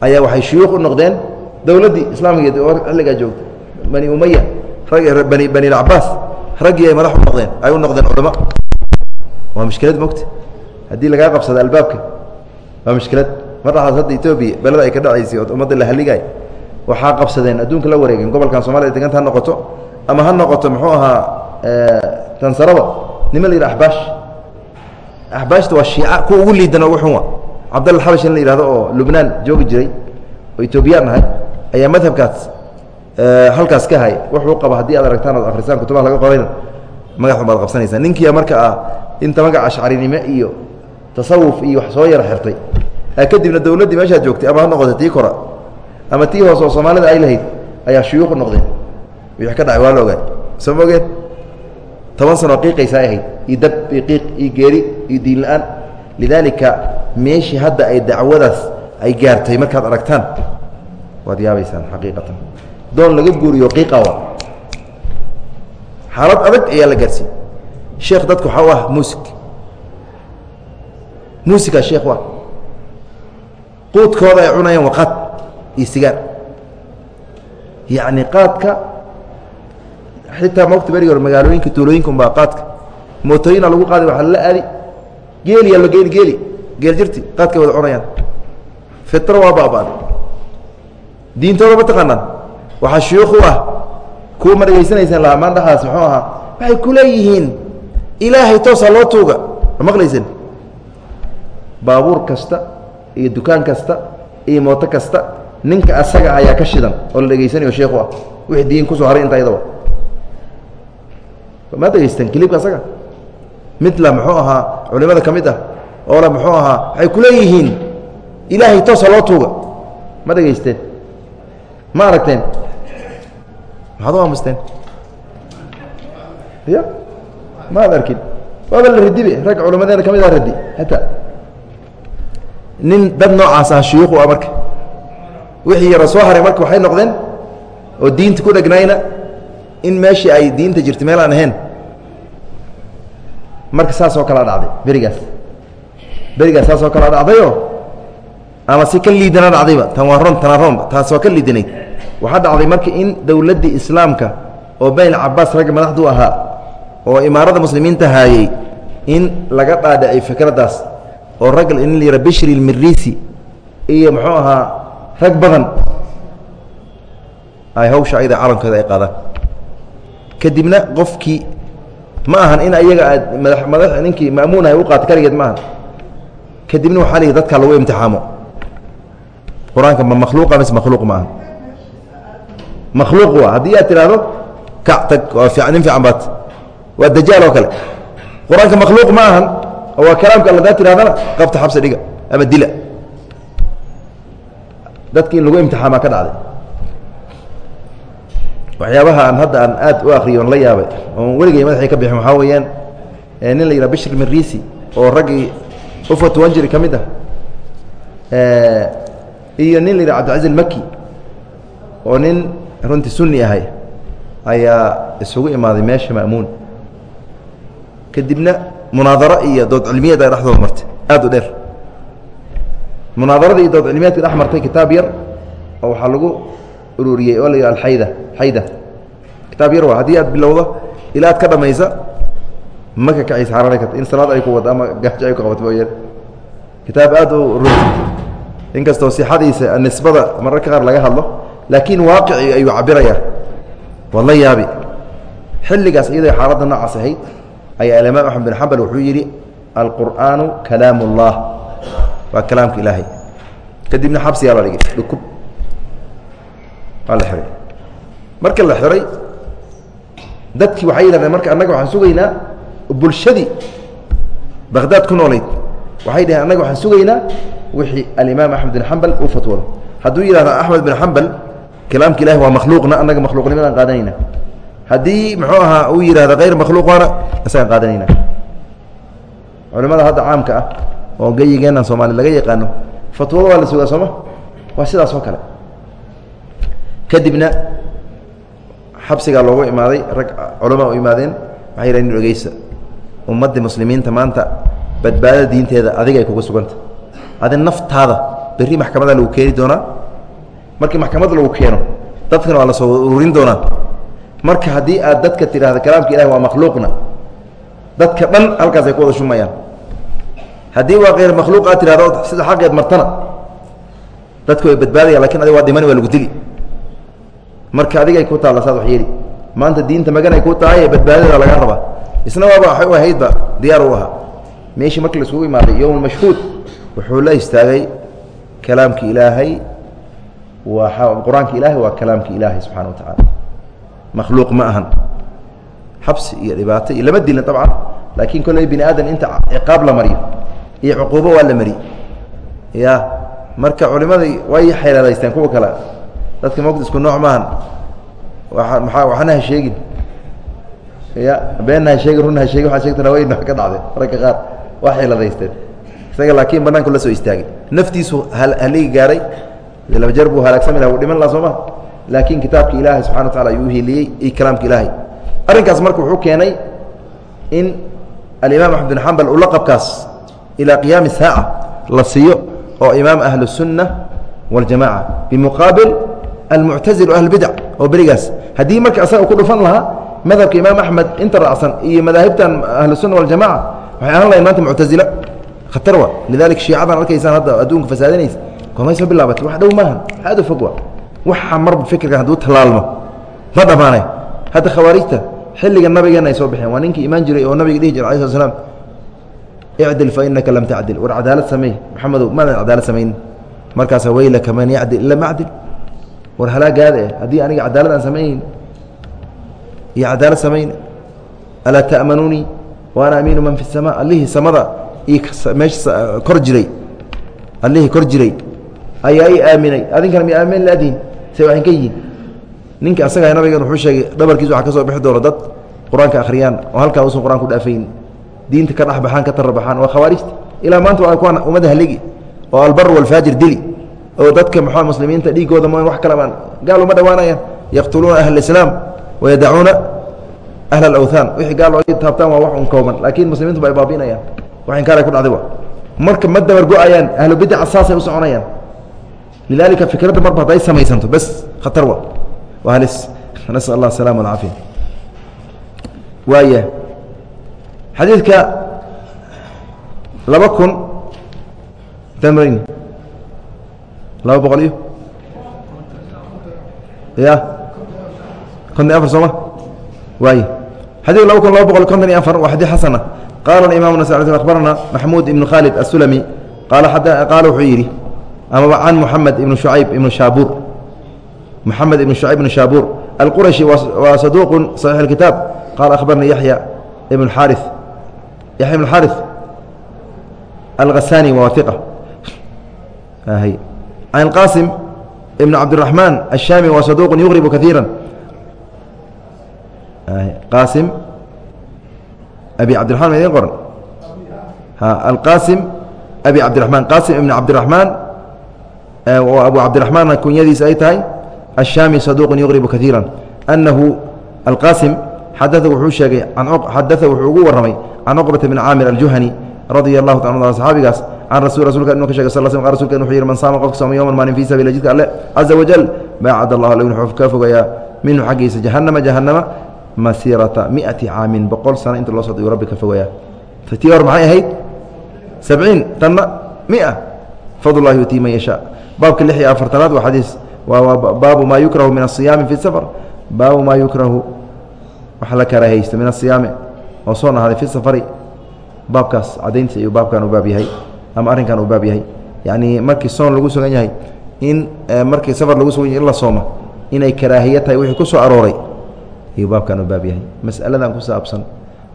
ayaa waxay shuyuuq u noqdeen dowladdii islaamigeed xilligaa joogta bani umaya bani bani cabaas raggii ay madax u noqdeen ay u noqdeen culamo waa mushkilad mogta haddii lagaa qabsado albaabka waa mushkilad mar dhaxaas hadda etoobiya beleda ay ka dhacaysay oo ummadda la halligaay waxaa qabsadeen adduunka la wareegeen gobolkan soomaliya deganta ha noqoto ama ha noqoto muxuu ahaa tansaraba nima la yidhi axbaash axbaashta waa shiica kuwa ugu liidan ugu xunwa cabdalla xabash in la yihahdo oo lubnaan joogi jiray oo etoobiyaan ahay ayaa madhabkaas halkaas ka hay. Wuxuu qaba haddii aad aragtaan ood akrisaan kutubaha laga qorayna magaxun baad qabsanaysaa ninkiia marka ah inta magaca ashcarinimo iyo tasawuf iyo wax soo yara xirtay kadibna dowladdii meeshaad joogtay ama ha noqota tii kora ama tii hoose oo soomaalida ay lahayd ayaa shuyuuqu noqdeen wixii ka dhacay waa la ogaay soo ma ogeen toban sanoo qiiqaysa ay ahayd. Iyo dab iyo qiiq iyo geeri iyo diin la'aan. Lidaalika meeshii hadda ay dacwadaas ay gaartay markaad aragtaan waad yaabaysaan xaqiiqatan. Doon laga guuriyo qiiqa wa xaalad adag ayaa la gaarsiiyey. Sheekh dadku waxaa u ah muusig muusigaa sheekh wa quudkooda ay cunayaan waa qaad iyo sigaar. Yacni qaadka xitaa mogta berigi hore magaalooyinka tuulooyinka unbaa qaadka. Mootooyina lagu qaadi waxaa lala aadi. Geeliyaa la geeli geeli. Geel jirti qaadkay wada cunayaan. Fitro waa baaba'day diintooda ma taqaanaan. Waxaa shuyuukh u ah kuwa ma dhegaysanaysaan lahaa maandhaxaas muxuu ahaa waxay ku leeyihiin ilaahay toosaa loo tuuga. Ma maqlaysan baabuur kasta iyo dukaan kasta iyo mooto kasta ninka asaga ayaa ka shidan oo la dhegaysanayo sheekhu ah. Wixii diin ku soo haray inta ayadaba ma dhegaystaan kilibka asaga midla muxuu ahaa culimada ka mid ah oo le muxuu ahaa waxay ku leeyihiin ilaahay toosa loo tuuga. Ma dhegaysteen ma aragteen? Maxaad u aamusteen? Ya maad arkin? Waaba la radibe rag culamadeena ka mid ah radi hataa nin dad noocaas ah shuyuuq u ah marka. Wixii yaro soo haray marka waxay noqdeen oo diinta ku dhegnayna in meeshii ay diinta jirta meel ahayn. Marka saas oo kalea dhacday berigaas. Berigaas saas oo kalea dhacdayoo ama si ka liidana dhacdayba? Tan waa ron tana ronba taas waa ka liidanayd. Waxaa dhacday marka in dowladdii islaamka oo bayn cabaas ragga madaxdu ahaa oo imaarada muslimiinta haayey in laga dhaadhicay fikraddaas oo rag in la yara bishri lmirisi iyo muxuu ahaa rag badan. Ay hawsha ayada calankeeda ay qaadaan kadibna qofkii ma ahan in ayaga aad mada madax ninkii ma'muunahay u qaata kaligeed ma ahan. Kadibna waxaa lihi dadka lagu imtixaamo. Qur'aanka ma makhluuqa mise makhluuq ma aha makhluuq waa haddii aad tidhaahdo kac tag waa fiican nin fiican baat waa dajaal oo kale. Qur'aanka makhluuq ma ahan oo waa kalaamka alla daa tidhahdana qabta xabsi dhiga ama dila. Dadki in lagu imtixaamaa ka dhacday waxyaabaha aan hadda aan aad u akriyo on la yaabay oon weligay madaxii ka bixin waxaa weeyaan nin la yidhaha bishir mirisi oo raggii u fatwan jiri ka mid ah iyo nin la yidhaha cabdilcaziz maki oo nin runtii sunni ahay ayaa isugu imaaday meesha ma'muun. Kadibna munaadaro iyo dood cilmiyeed ay dhexdooda martay aad u dheer. Munaadarada iyo dood cilmiyeedka dhex martay kitaab yar oo waxaa lagu ururiyey oo la yidhaha alxayda xayda kitaab yar waa haddii aad bilowdo ilaa ad ka dhamaysa maka kaciis xaaraanay karta. In salaad ay ku wado ama gaajo ay ku qabato mooyane kitaab aad u runti inkastoo sixadiisa nisbada mararka qaar laga hadlo laakiin waaqici ayuu cabirayaa waad la yaabi. Xilligaas iyadoo xaaladda noocaas ahayd ayaa alimaam axmed bin xambal wuxuu yidhi alqur'aanu kalaam ullah waa kalaamka ilaahay. Kadibna xabsigaa la dhigay. Dhukub. Waa la xihay marka la xihay dadkii waxay yidhahdeen marka annaga waxaan sugaynaa bulshadii bakhdaad ku noolayd. Waxay dhaheen annaga waxaan sugaynaa wixii alimaam axmed bin xambal uu fatwoodo hadduu yidhahda axmed bin xambal kalaamka ilahi waa makhluuqna annaga makhluuqnimadaan qaadanayna haddii muxuu ahaa uu yidhahda hayr makhluuqana isagaan qaadanayna culimada hadda caamka ah oo geyigeennan soomaali laga yaqaano fatwada waa la sugaa sooma waa sidaas oo kale. Kadibna xabsigaa loogu imaaday rag culamaa u imaadeen waxay yidhahen inu ummaddii muslimiinta maanta badbaadada diinteeda adigay kuga suganta. Adi naftaada berri maxkamadaa lagu keeni doonaa? Markii maxkamad lagu keeno dadkana waa la soo ururin doonaa. Marka haddii aad dadka tidhaahda kalaamka ilahi waa makhluuqna dadka dhan halkaas ku wada shumayaan. Haddii waa keyr makhluuq aad tidhahdo sida xaqeed martana dadku way badbaadaya laakiin adig waa dhimani waa lagu dili marka adigay ku taalla saad wax yeeli maanta diinta maganay ku tahay badbaadada laga rabaa isna waaba waxay u ahaydba diyaar u ahaa. Meeshii markii laisugu imaaday yowm mashhuud wuxuu la istaagay kalaamka ilaahay. Waa qur'aanka ilaahay waa kalaamka ilaahay subxana wa tacaala makhluuq ma ahan. Xabsi iyo dhibaato iyo lama dilin dabcan. Laakiin kolley bini aadam inta ciqaab la mariyo iyo cuquubo waa la mari ya marka culimadii way xeeladaysteen kuwa kale dadka mota isku nooc maahan. A waxna sheegin. Ya beenna ha sheegin runna ha sheegtana wayn wa ka dhacday ragga qaar waa xiladaysteen isaga laakiin banaanku la soo istaagay. Naftiisu haligi gaaray laba jer buu halaagsami laha dhiman laha soo ma laakiin kitaabka ilaahay subxana wa tacala ayuu uheliyey iyo kalaamka ilaahay. Arrinkaas marka wuxuu keenay in alimaam axmed bin xambal uu laqabkaas ilaa qiyaami saaca la siiyo oo imaam ahlusunna waljamaca bimuqaabil almuctazil ahlbidac oo berigaas. Haddii marka asaga ku dhufan lahaa madhabka imaam axmed inta raacsan iyo madaahibtan ahlusunna waljamaca waxay ahaan lahayn maanta muctazila. Khatar wa lidalik shiicadan arkaysaan hadda adduunka fasaadinaysa. Goormay soo bilaabatay wax dhow maahan. Aad u fog wa waxa marba fikirkan hadduu tallaalmo. Ma dhammaanay hadda khawaarijta xilliga nabigeenna ay soo baxeen. Waa ninkii imaan jiray oo nabiga dhihi jira alai slat slam icdil fa inaka lam tacdil. War cadaalad samey maxamedow maadan cadaalad samaynin markaasa weylaka man yacdil ila macdil war halaagaada eh haddii aniga cadaalad aan samaynayn iyo cadaalad samayn alaa ta'manuunii wa amiinu man fi الsama allihii samada io meesha kor jiray. Allihii kor jiray. Ayaa i aaminay. Adinkana mi aamin laadiin se waxayn ka yihiin. Ninka asaga nabigan wuxuu sheegay dhabarkiis waxa ka soo bixi doona dad qur'aanka akhriyaan oo halkaa usan qur'aan ku dhaafayn. Diinta ka dhexbaxaan ka tarabaxaan waa khawaarijta. Ilaa maanta waa kuwaan ummadda haligi oo albar walfaajir dili oo dadka mxua muslimiinta dhiigooda ma wax kalebaan gaal uma dhawaanayaan yaqtuluuna ahla islaam wayadacuuna ahla alawthaan. Wixii gaal oo taabtaan waa wax un kooban laakiin muslimiintu ba ay baabi'inayaan. Wax inkaar ay ku dhacday wa marka ma dabar go'ayaan ahlu bidaca saasay u soconayaan. Lidaalika fikradda marba hadday samaysanto bes khatar wa waa halis. Nasal allah asalama alcaafiya waaya xadiidka laba kun tamrin laba boqol iyo? Ya. Kontan iyo afar sooma waay xadii laba kun laba boqol kontan iyo afar waa xadii xasana ah. qaala imam nas abarana maxmuud ibnu khaalid asulami qaala wuxuu yidhi amaba can muxamed ibnu shucayb ibnu shaabuur muxamed ibnu shucayb ibnu shaabuur alqurashi waa saduuqun saxiix اkitaab qaala akhbarnii yaxya ibn xaari yaxya ibn xaari alghasani waa iqa can qaasim ibn cabdالرaحmaan الشhaami waa saduuq yuqribu kaiira qaasim abi cabdiرaحman ma idin qoran alqaasim abi cabdiرaحmaan qaasim ibn cabdiرaحmaan oo abu cabdiرaحmaanna kunyadiisa ay tahay الشhaami saduuq yuqribu kaiira أnahu alqaasim xadaa wuxuu sheegay xadaa wuxuu ugu warramay can cqbata bn caamir aljuhani radia الlahu ta صxaabigaas can rasu rasulka inu ka shegay sal sl rasulka wuxuu yihi man saama qofka sooma yowman maalin fii sabila jidka alle caza wajal baacad allah alle wuxuu ka fogayaa minhu xaggiisa jahannama jahannama masiirata miati caamin boqol sano inta loo socda yuu rabbi ka fogayaa tii hor maxay ahayd sabciin tanna mia fadlullahi yutii man yashaa baabka lix iyo afartanaad waa xadiis waa baabu maa yukrahu min asiyaami fi safar baabu maa yukrahu wax la karaahaysto min asiyaami oo soo nahaaday fi safari baabkaas cadayntiisa ayuu baabkan u baab yahay ama arrinkan uu baab yahay. Yacnii markii soon lagu sugan yahay in markii safar lagu sugan yahay in la sooma inay karaahiya tahay wixii ku soo arooray ayuu baabkan u baab yahay. Mas'aladan ku saabsan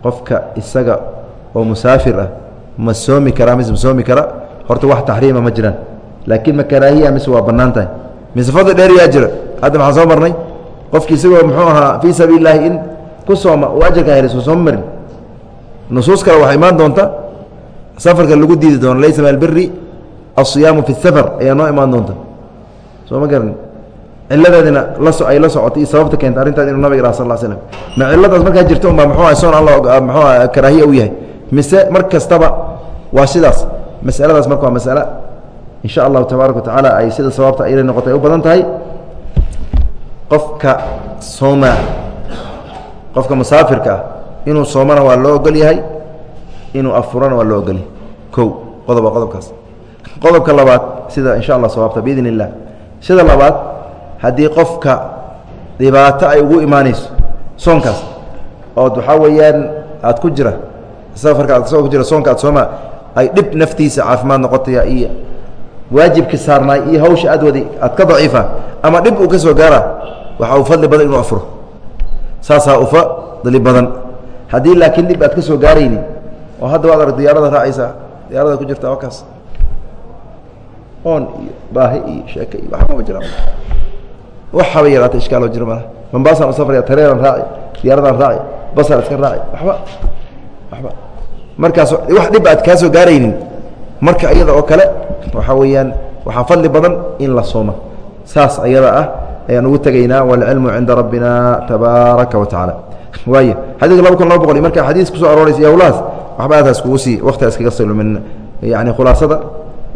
qofka isaga oo musaafir ah ma soomi karaa mise ma soomi kara horta wax taxriima ma jiraan. Laakiin ma karaahiya mise waa bannaan tahay. Mise fadli dheer yaa jira. Hadda maxaan soo marnay? Qofki isagoo muxuu ahaa fii sabiili llaahi in ku sooma uu ajarka helay soo sooma marin. Nusuus kale waxaa imaan doonta safarka lagu diidi doono laysa min albiri asiyaamu fi safar ayaa noo imaan doonta. Soo ma garan? Ciladeedina ay la socotay iyo sababta keenta arrintaas inuu nabig raha sal l slm ma ciladaas markaa jirta unbaa muxuu ah soon alla muxuu ah karaahiya u yahay. Mise mar kastaba waa sidaas. Masaladaas marka waa masale in sha allahu tabaaraka wa ay sida sababta ayla noqotay ay u badan tahay. Qofka sooma qofka musaafirka ah inuu soomana waa loo ogol yahay inuu afurana waa loo ogolyahay kow qodob waa qodobkaas. Qodobka labaad sida in sha allah sawaabta biidn sida labaad haddii qofka dhibaato ay ugu imaanayso soonkaas ood waxaa weeyaan aad ku jira safarka aad ku jira soonka aad sooma ay dhib naftiisa caafimaad noqotaya iyo waajibkii saarnaay iyo hawsha aad waday aad ka daciifa ama dhib uu ka soo gaara waxa uu fadli badan inuu afuro. Saasaa u fadli badan. Haddii laakiin dhib aad ka soo gaarayni oo hadda waad arag diyaarada raacaysaa diyaarada ku jirta wakaas. Oon iyo baahi iyo sheeke iyo waxbama jiraan. Waxaba yaraata ishkaaloo jira malaha mambaasaan u safraya tareeran raaci diyaaradaan raaci basaan iska raaci waxba waxba. Markaas wax dhib aad kaa soo gaaraynin. Marka iyada oo kale waxaa weeyaan waxaa fadli badan in la sooma saas ayada ah ayaan ugu tegaynaa waalcilmu cinda rabbina tabaaraka wa tacaala. Waay xadidka laba kun laba boqol marka xadiis ku soo arooraysa hawlahaas waxba aadaas kugu sii wakti iskaga silo min yani khulaasada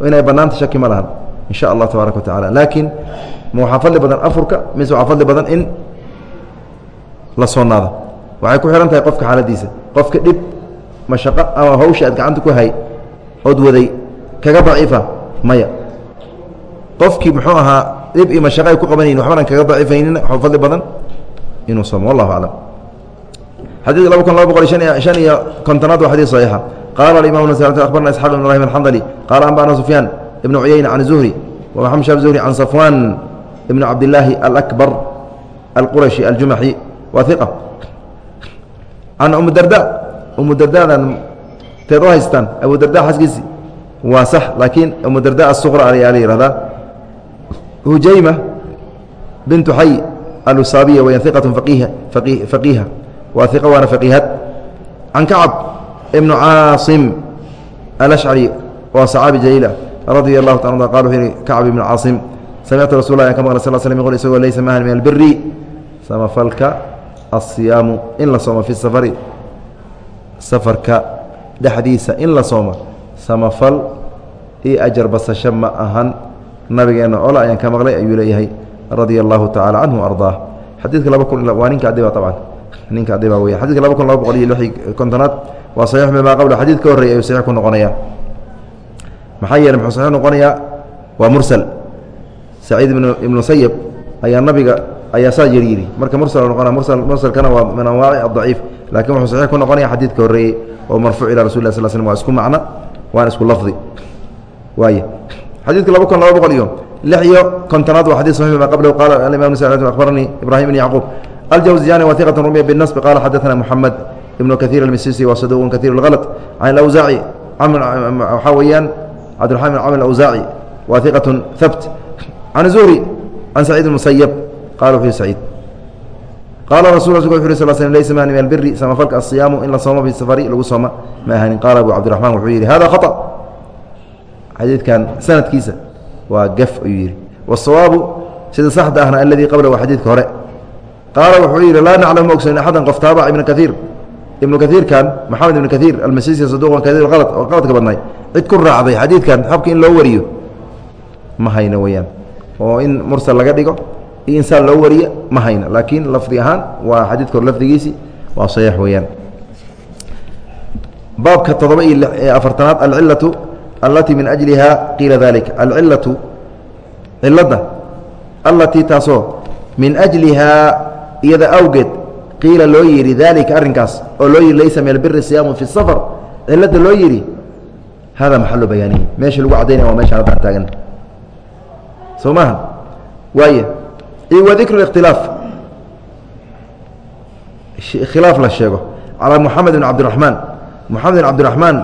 inay bannaanta shaki ma lahan in sha allah tabaaraka wa tacala laakiin ma waxaa fadli badan afurka mise waxaa fadli badan in la soonaado waxay ku xihan tahay qofka xaaladiisa qofka dhib mashaqo ama hawsha aad gacanta ku hay ood waday kaga daciifa maya. Qofkii muxuu ahaa dhib iyo mashaqo ay ku qabanayin waxbanan kaga daciifaynin waxaa fadli badan inuu soomo. Wallahu aclam xadidka laba kun laba boqol shan iyo kontonaad waa xadid saxiixa. Qaala alimamu nasai akhbarna isxaq ibn ibrahim alxandali. Qaala anba'na sufyaan ibnu cuyayna can zuhri wa maxamed shab zuhri can safwaan ibn cabdillaahi alakbar alqurashi aljumaxi waa iqa can umu darda umu dardadan teed u haystaan abu darda xaskiisi. Waa sax laakiin umu darda asuqra ayaa la yihahdaa hujayma bintu xay alusaabiya weya iqatun faqiiha waa iqa waana faqiihad can kacab ibnu caasim alashcari waa saxaabi jaliila radia allahu ta qal wuxuu yihi kacb ibn caasim samictu rasul lah an ka maqlay sal slm qul isagoo laysa mahan min albiri samafalka asiyaamu in la soomo fi safari. Safarka dhexdiisa in la soomo samafal iyo ajar basasho ma ahan. Nabigeena ola ayaan ka maqlay ayuu leeyahay radia allahu tacala canhu ardaa xadiidka laba kun waa ninka adiba abcan ninka adiba weya xadidka laba kun laba boqol iyo lixi kontonaad waa saxiix bimaa qabla. Xadiid ka horreeyay ayuu saxiix ku noqonaya maxaa yeele muxuu saxiix noqonayaa? Waa mursal. Saciid ibnu sayib ayaa nabiga ayaa saa yar yidhi marka mursal noqona mursal mursalkana waa min anwaaci adaciif laakiin wuxuu saxiix ku noqonaya xadiidka horreeyey oo marfuuc ila rasul lah sl slm waa isku macno waana isku lafdi. Waay xadiidka laba kun laba boqol iyo lix iyo kontonaad waa xadis saxix ma qablahu qala alimam akhbaranii ibrahim ibn yacquub aljawziyani wahiqat rumiya binasb qala xadaثana moxamed ibnu kahiir almisisi wa saduqun kahiir اlhalط can awsaaci waxaa weeyaan cabdiraxman bin camr awsaaci wa hiqat habt can zuhri can saciid musayab qala fi saciid qaala rasul rasulka wuxu sl sl laysa ma min albiri samafalka asiyaamu in la soomo fi safari lagu sooma ma ahanin qaala abu cabdiraxman wuxuu yidhi hada khaطأ xadiidkan sanadkiisa waa gaf ayuu yidhi wالsawaabu sida saxda ahna qaala wuxuu yidhi laa naclamu ma ogsonin axadan qof taabac ibna ibnu kaiirkan maxamed ibn kaiir almasisi saduqan kaiir alad oo qaladka badnay cid ku raacday xadiidkan habka in loo wariyo ma hayno weyaan oo in mursal laga dhigo iyo insaan loo wariyo ma hayno laakiin lafdi ahaan waa xadiidka hore lafdigiisi waa saxiix weeyaan. Baabka todoba iyo afartanaad alcilatu alatii min ajliha qiila dalika alcilatu cilada allatii taasoo min ajlihaa iyada awgeed qiila loo yidhi daalika arrinkaas oo loo yidhi laysa min albiri siyaamu fi safar cilada loo yidhi hada maxalu bayaanihi. Meesha lagu cadaynaya waa meeshaan haddaan taagan. Soo maaha waaya wa dikru ikhtilaaf khilaaf la sheego calaa moxamed bin cabdiraxmaan moxamed bin cabdiraxmaan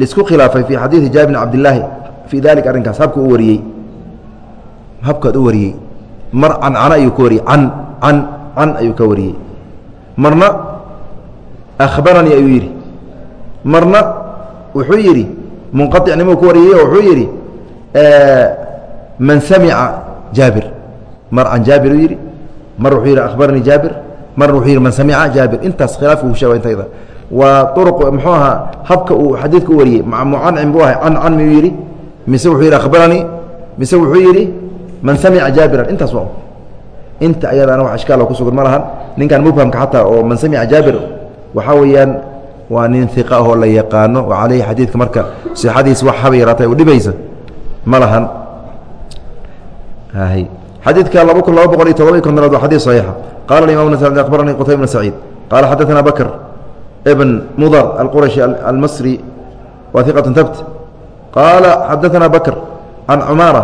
lisku khilaafay fii xadiidi jaabir bin cabdilaahi fii dalika arrinkaas habka u wariyey. Habkaad u wariyey. Mar cancana ayuu ka wariyey. Can can can ayuu ka wariyey. Marna akhbaranii ayuu yidhi. Marna wuxuu yidhi munqaicnimuu ka wariyey wuxuu yidhi man samica jaabir. Mar can jaabir uu yidhi mar wuxuu yidhi akhbaranii jaabir. Mar wuxuu yidhi man samica jaabir. Intaas khilaafka uu sheega intayda. Waa uruq muxuu ahaa habka uu xadiidka u wariyey mucancim buu ahay can can miyuu yidhi? Mise wuxuu yidhi akhbaranii mise wuxuu yidhi man samica jaabiran. Intaas waa inta ayadaana wax ishkaal ku sugan ma lahan ninkan mubhamka xataa oo man samica jaabir waxaa weeyaan waa nin iqa ahoo la yaqaano oo caleyhi xadiidka marka sixadiis wax haba yaraatay u dhibaysa ma lahan xadiidka laba kun laba boqol iyo todoba iyo kontonaad waa xadiid saxiixa qala imam abaranii qutayb bn saciid qaala xadaثana bakr bn mudr alquraشhi almasri wa iqaة tabt qaala xadaثana bakr can cumaara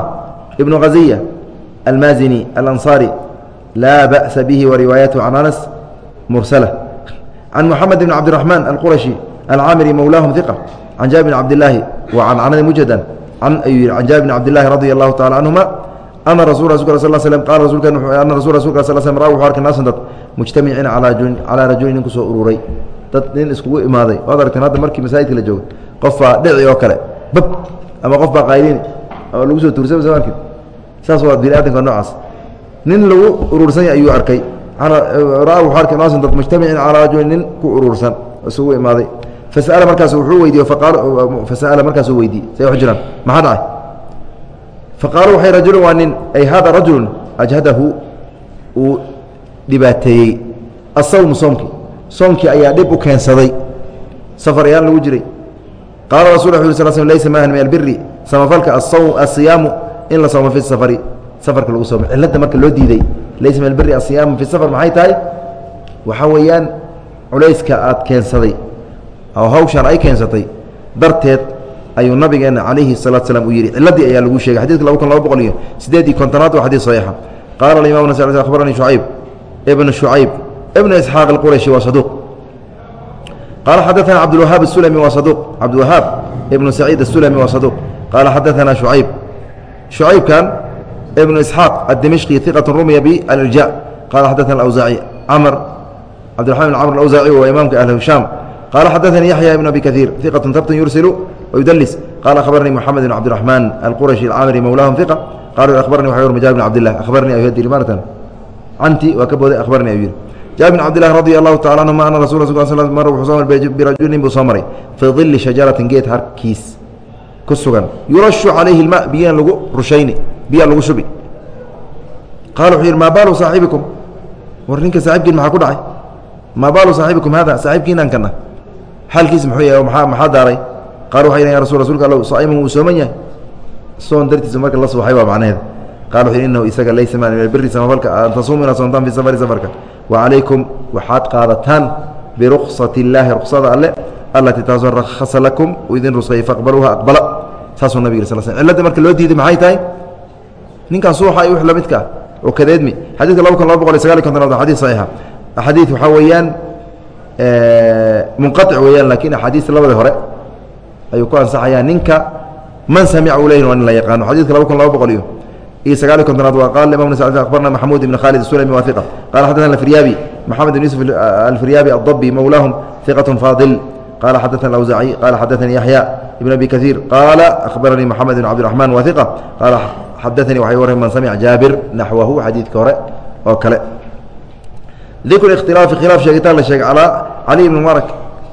ibn haziya almazini alanصari laa ba'sa bihi wariwaayathu can anas mursala can moxamed bn cabdiرaحman alquraشhi alcaamiri mowlaahum iqa can jaabir bn cabdilaahi wa can canadi mujadan can ayuu yihi can jaabir bn cabdilahi radi allahu tacala canهuma ana rasul rasulka sal slm qala rasulka ana rasul rasulka sal slm ra wuxuu arkay naasan dad mujtamiciina calaa rajulin nin ku soo ururay dad nin iskugu imaaday waad aragteen hadda markii masaajidka la joogo qof baa dhici oo kale bab ama qof baa qaylini ama lagu soo tuursay soo arkin saas waa bini aadamka noocaas nin lagu uruursanya ayuu arkay. Dad asiyaamu in la soomo fi safari safarka lagu soomo cilladda marka loo diiday laysa min albiri asiyaamu fi safar maxay tahay? Waxaa weeyaan culayska aad keensaday oo hawshaan ay keensatay darteed ayuu nabigeena calayhi salatu slam uu yidhi. Ciladii ayaa lagu sheegay xadidka laba kun laba boqol iyo sideed iyo kontonaad waa xadid saxiixa. Qaala alimam nas akhbaranii shucayb ibn shucayb ibn isxaaq alqurashi waa saduuq. Qaala xadaثana cabdulwahaab asulami waa saduuq. Cabdilwahaab ibnu saciid asulami waa saduuq. Qaala xadaثana shucayb shucaybkan ibnu isxaaq adimishqi iqat rumiya bialirja qala xadaثana awsaaci camr cabdiraxman bn camr alawsaaci waa imaamka ahlu shaam qala xadaثanii yaxya ibn abi kaiir iqat tabtan yursilu ويdلس qaala akhbaranii moxamed bn cabdiraxmaan alqurashi alcaamiri mowlaahum iqa qaaluu akhbaranii waxa ur jaabir bn cabdillah akhbarnii ayuu yidhi maratan canti waa ka booday akhbarnii ayuu yidhi jaabir bn cabdillahi radi allahu tacala anhuma ana rasul sal sl mar wuxuu soo maray birajulin buu soo maray fii dilli shajaratin geed harkiis ku sugan. Yurashu calayhi ilma biyaan lagu rushayni biyaa lagu shubi. Qaala wuxuu yidhi maa baalu saaxibikum? War ninka saaxibkiin maxaa ku dhacay? Maa baalu saaxibikum hada saaxibkiinan kana muxuu yahay maa maxaa daaray? Qaal waxay ya rasul rasulka allow saa'iman wuu sooman yahay. Soon dartiisa marka la subaxay waa macnaheeda qala wuxu innahu isaga laysa ma min albiri samafalka an tasuumu inaad soontaan fi safari safarka. Wa calaykum waxaad qaadataan biruksati illaahi ruksada alle allatii taasoo rakhasa lakum uu idin rusqayay faqbaluuha aqbala. Saasuu nabig yiri sal sl cilladda marka loo diiday maxay tahay? Ninkan suuxa iyo wix la ah oo kadeedmi. Xadidka laba kun laba boqol iyo sagaal iyo kontonaad xadis saxiixa. Axaadiid waxaa weeyaan munqaطic weeyaan laakiin axaadiista labada hore ayuu ku ansaxayaa ninka man samica u leyihin waa nin la yaqaano. Xadidka laba kun laba boqol iyo iyo sagaal iyo kontonaad waa qaala imam sacd akhbarna maxamuud ibn khaalid sulami waa iqa qala alfiryaabi maxamed ibn yusuf alfiryaabi addabi mowlaahum iqat faadil qala xaddatana awzaci qala xaddatanii yaxya ibn abi kaiir qaala akhbaranii maxamed ibn cabdiraxman waa iqa qaala xadaanii waxay warran man samic jaabir naxwahu xadiidka hore oo kale dikru ikhtilaafi khilaaf sheegitaan la sheegay calaa cali ibn mubarak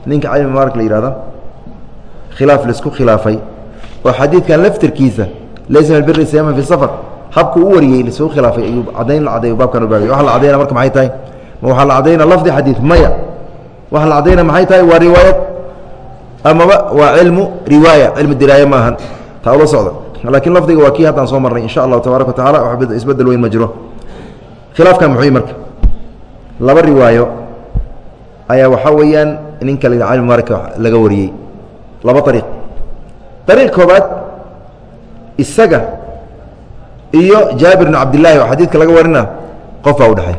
ninka cali ibn mubarak la yihahdo khilaaf la isku khilaafay oo xadiidkan laftirkiisa laysa min biri siyaman fi safar habku u wariyey laisugu khilaafay ayuu cadayn la cadeeyo baabkan ubaagay waxa la cadayna marka maxay tahay ma waxaa la cadayna lafdi xadiid maya waxa la cadayna maxay tahay? Waa riwaayad. Amaba waa cilmu riwaaya cilmu diraaye maahan. Taa ula socda laakiin lafdiga waa kii haddaan soo marnay insha allahu tabaaraka wa tacala isbeddel weyn ma jiro. Khilaafkan muxuu marka. Laba riwaayo ayaa waxaa weeyaan ninka la cali mubaaraka laga wariyey. Laba ariiq ariiq koobaad isaga iyo jaabir bn cabdillaahi oo xadiidka laga warina qof baa udhexay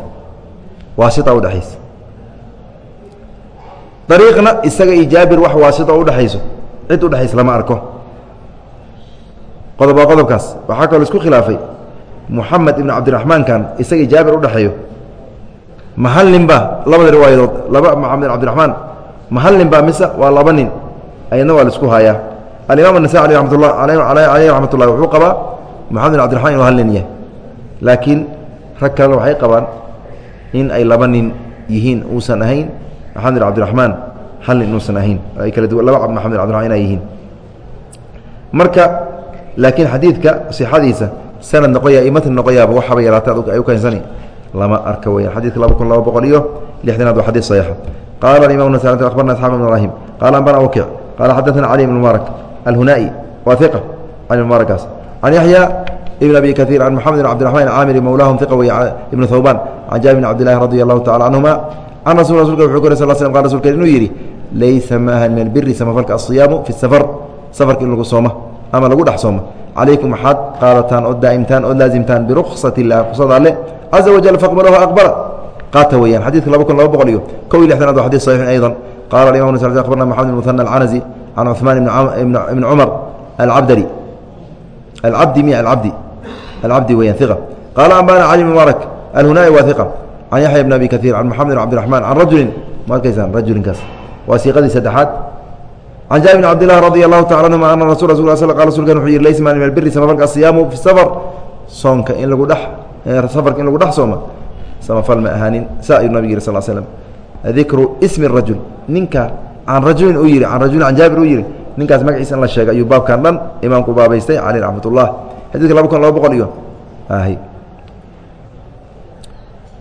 waasita udhexaysa ariiqna isaga iyo jaabir wax waasita udhexayso cid udhexaysa lama arko. Qodob qodobkaas. Waxaa kaloo isku khilaafay. Moxamed ibn cabdiraxmaankan isaga jaabir udhexeeyo ma hal nin ba labada riwaayadood laba maxamed cabdiraxmaan ma hal nin ba mise waa laba nin. Ayadna waa la isku haayaa. Alimaam anasai aleh ramat la aleyh raxmat ullahi wuxuu qabaa moxamed bin cabdiraxman inuu hal nin yahay. Laakiin rag kalena waxay qabaan in ay laba nin yihiin uusan ahayn maxamed cabdiraxmaan hal nin inuusan ahayn. Ay kala duwan laba maxamed bin cabdiraxman inay yihiin. Marka laakiin xadiidka sixadiisa sanad noqoya matn noqoyaaba waxaba yaraata ay u keensani. Lama arka weyaan xadidka laba kun laba boqol iyo lixdanaad waa xadid saxiixa qaala imam nas abarna isxaaq ibn ibrahim qaala ambana wakic qaala xadaثana cali ibn mubaarak alhunaa'i. Waa iqa cali mubaarakaas. Can yaxya ibn abi kaiir can moxamed bn cabdiraxman caamiri mowlaahum iqa wey ibnu thawban can jaabir bn cabdillahi radi allahu tacala canhuma can rasul rasulka wuxuu kore sal slam qal rasulka inuu yidhi laysa maaha min albiri samafalka asiyaamu fi safar. Safarka in lagu sooma ama lagu dhex sooma. Calaykum waxaad qaadataan ood daa'imtaan ood laazimtaan biruksat illah ruksada alle caza wajal faqbalahu aqbala qaata weeyaan xadidka laba kun laba boqol iyo kow iyo lixdanaad waa xadid saxiixin aydan. Qala alimam ns akhbarna maxamed ibn muhana alcanazi can cuثmaan ibni cumar alcabdari alcabdi mi alcabdi alcabdi weeyaan iqa qaala ambana cali mubaarak alhunaa'i waa iqa can yaxya ibn abi kaiir can moxamed bn cabdiraxmaan can rajulin ma arkaysaan rajulinkaas waa siiqadii saddexaad can jaabir bn cabdillahi radi allahu tacala anhuma ana rasul rasul q rasulkan wuxuu yihi laysa ma min albiri samafalka asiyaamu fi safar soonka in lagu dhex safarka in lagu dhex sooma samafal ma ahaanin saa ayuu nabig yiri sal slm dikru ismi rajul ninka can rajulin u yihi can rajulin can jaabir u yihi ninkaas magaciisa in la sheegay ayuu baabkan dhan imaamku baabaystay caleyh raxmat ullah xadidka laba kun laba boqol iyo hy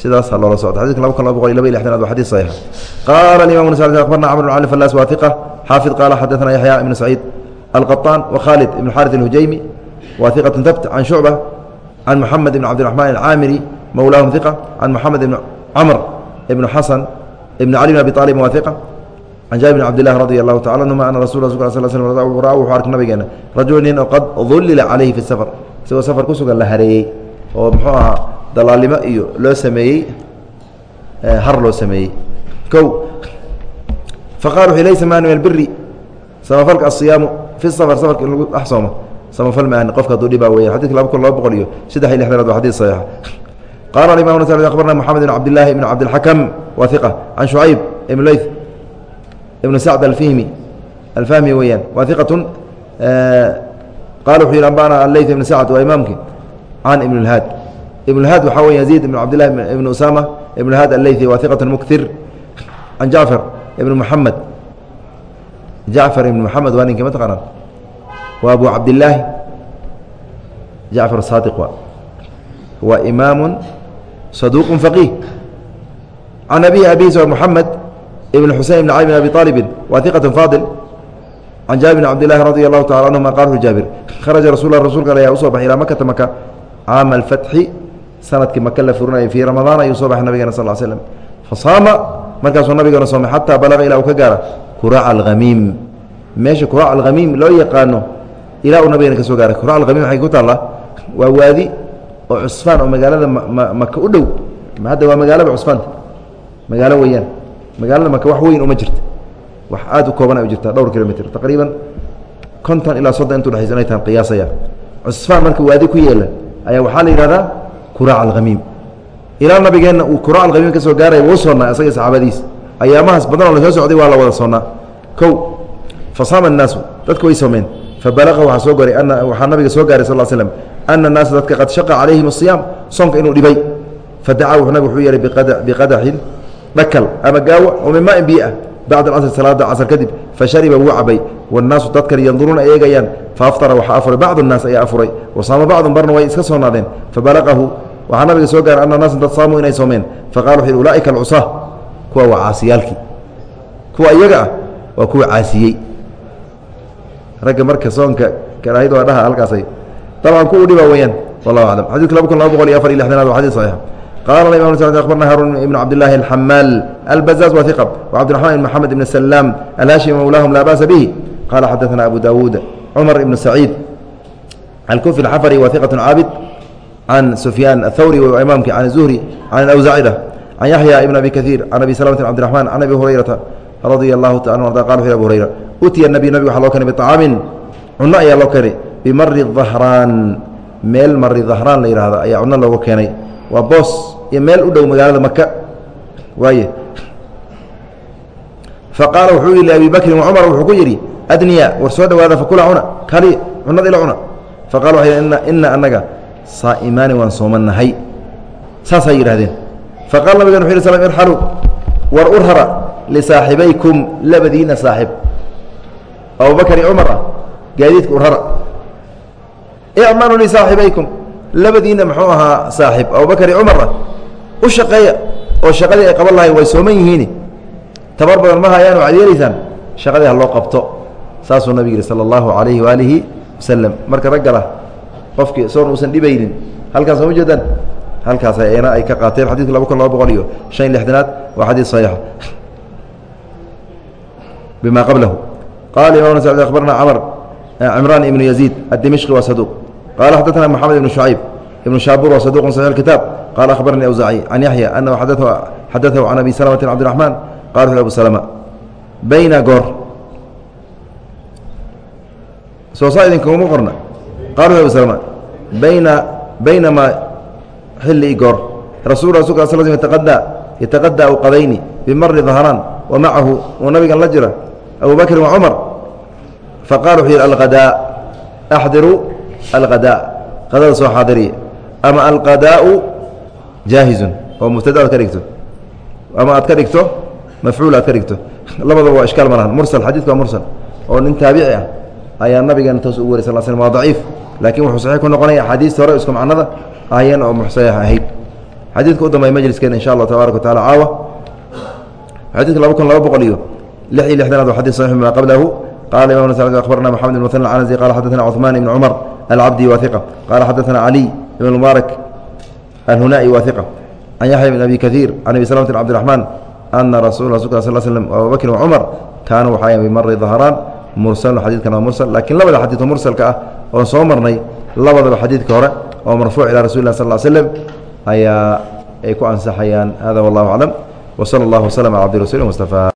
sidaasa loola socda xadidka laba kun laba boqol oo muxuu ahaa dalaalnimo iyo loo sameeyey har loo sameeyey. O faqala wuxu laysa maa min albiri samafalka asiyaamu fi safar safarka in lagu dhex soomo samafal maahan qofka hadduu dhibaa weya xadidka laba kun laba boqol iyo saddex iyo lixdanaad waa xadid saxiixa qala alimam nas abarna moxamed ibn cabdillahi ibn cabdilxakam wa hiqa can shucayb ibn leyth ibn sacd alfihmi alfahmi weeyaan wa hiqatun qala wuxuu yihi ambana alleyth ibn sacd waa imaamki can ibn اlhaad ibn اlhaad waxaa wey yaziid ibn cabdillahi ibn usama ibn اlhaad alleythi wa hiqatun muktir can jacfar ibn muxamed jacfar ibn muxamed waa ninka ma waa abu cabdillaahi jacfar saadiq wa. Waa imaamu saduuq faqiih. Can abihi abihiis waa moxamed ibn xusein ibn cali bin abi aalibin waa iqat faadil can jaabir bn cabdillahi radi allahu tacala anhuma qalahu jaabir kharaja rasul rasulka ayaa u soo baxay ilaa makata maka caama alfatxi sannadkii maka la furinayay fii ramadaan ayuu soo baxay nabigena sal slm fasaama markaasuu nabigeena soomay xataa balaqa ilaa uu ka gaara kuraac alhamiim meesha kuraac alhamiim loo yaqaano ilaa uu nabigeena ka gaaray. Kuraac alhamiim waxay ku taallaa waa waadi oo cusfaan oo magaalada maka u dhow. Hadda waa magaalaba cusfaanta magaalo weeyaan. Magaalada maka wax weyn uma jirta wax aad u kooban ay u jirtaa dhowr kilomitr taqriiban konton ilaa soddon intu dhexaysa inay tahan qiyaasaya cusfaan marka waadi ku yeela ayaa waxaa la yidhahdaa kuraac alhamiim ilaa nabigeenna uu kuraac alhamiim ka soo gaaraya wuu soonnaa isaga saxaabadiis ayaamahaas badan oo la soo socday waa la wada soonnaa kow fasaama annaasu dadka way soomeen fabalaqa waxaa soo goray ana waxaa nabiga soo gaaray sal slm ana الnaasa dadka qad shaqa calayhim الصiyaam soonka inuu dhibay fadacaa nabig wuxuu yeehay biqadaxin dhakal ama gaawa oo min maain biiah bacda casr salaada casr kadib fashariba wuu cabay wاnnaasu dadkan yanduruuna ay eegayaan faaftara waxaa afuray bacdu الnaas ayaa afuray wasaama bacdun barna way iska soonaadeen fabalaqahu waxaa nabiga soo gaaray ana naasa dad saamuu inay soomeen. Faqala wuxu ulaaئika alcusaa kuwa waa caasiyaalkii. Kuwa iyaga ah waa kuwa caasiyey. Ragga marka soonka karaahid waa dhaha halkaasay. Dabcan ku u dhiba weyaan wallahu aclam. Xadidka laba kun laba boqol iyo afar iyo lixdanaad waa xadid saxiixa can sufyaan athawri wa imaamki can zuhri can awzacida can yaxya ibn abi kaiir can abi salamati cabdiraxman can abi hurayrata radia allahu ta arda qala wuxu abu hurayra utiya nabiy nabig waxa loo keenay bicaamin cunno ayaa loo keenay bimari dahraan meel mari dahraan la yidhahdo ayaa cunno looga keenay waa boos iyo meel u dhow magaalada maka waaye faqaala wuxuu yihi liabi bakrin wacumar wuxuu ku yidhi adniya war soo dhowaada fakula cuna kali cunada ila cuna faqala waxay ina annaga saa'imaani waan soomannahay. Saasay yidhahdeen faqala nabigan wuxu yhi sl irxalu. War urhara lisaaxibaykum labadiina saaxib. Abubakar iyo cumar ah gaadiidka urhara. Icmalu lisaaxibaykum labadiina muxuu ahaa saaxib. Abubakar iyo cumar u shaqeeya oo shaqadii ay qaban lahayn way sooman yihiin tabar badan ma hayaan waxaad yeelaysaan. Shaqadii ha loo qabto. Saasuu nabig yihi sala allahu calayhi waalihi wasalam marka raggala qofkii soon uusan dhibaynin. Halkaas ma ujeedaan halkaas ayna ay ka qaateen xadidku laba kun laba boqol iyo shan lixdanaad. Waa xadiid saxiixa bima qablahu. Qala imam sd abarna camr cimran ibnu yaziid adimishqi waa saduq qala xaddatna maxamed ibnu shucayb ibnu shaabur waa saduqun saxix kitaab. Qala akhbarani awzaci can yaxya anahu xadatahu can abi salamatin cabdiraxman qala wuxu abu salama bayna goor. Soosaa idinkaguma qorna baynamaa xili i goor. Sl yataqadaa u qadayni bimari dahraan wa macahu uu nabigan la jira abu wa cumar faqala wuxuu yihi alqadaa axdiruu alqadaa qadada soo xaadiriya ama alqadaau jaahizun oo mubtada aad ka dhigto. Ama aad ka dhigto mafcuul aad ka dhigto. Labadaba waa ishkaal ma mursal xadiidku waa mursal. Oo nin taabici ah ayaa nabigan toos ugu wary sal slm waa daciif laakiin wuxuu saxiix ku noqonaya axaadiista hore isku macnada ahayeen oo muxsayax ahayd xadiidka u dambeya majliskeena insha allah tabaaraka wa tacala caawa xadiidka laba kun laba boqol iyo lix iyo lixdanaad waa xadid saxiix bima qablahu qala imam akhbarna mxamed ibn mutn alcanasi qala xadaثna cuثman ibn cumar alcabdi wa iqa qala xadaثna caliy ibn mubaarak alhunaa'i wa iqa can yaxya bn abi kaiir can abi slmt bn cbdiraxmaan ana rasul rasulka sal slm abubakrin wacumar kaanuu waxaa bimari dahraan mursal xadiidkan waa mursal lakiin labada xadiid oo mursalka ah oon soo marnay labadaba xadiidka hore oo marfuuc ilaa rasuli lah sal slm ayaa ay ku ansaxayaan. Hada wallahu aclam wsala اllah wslm ala cabdi rasuuli mustafa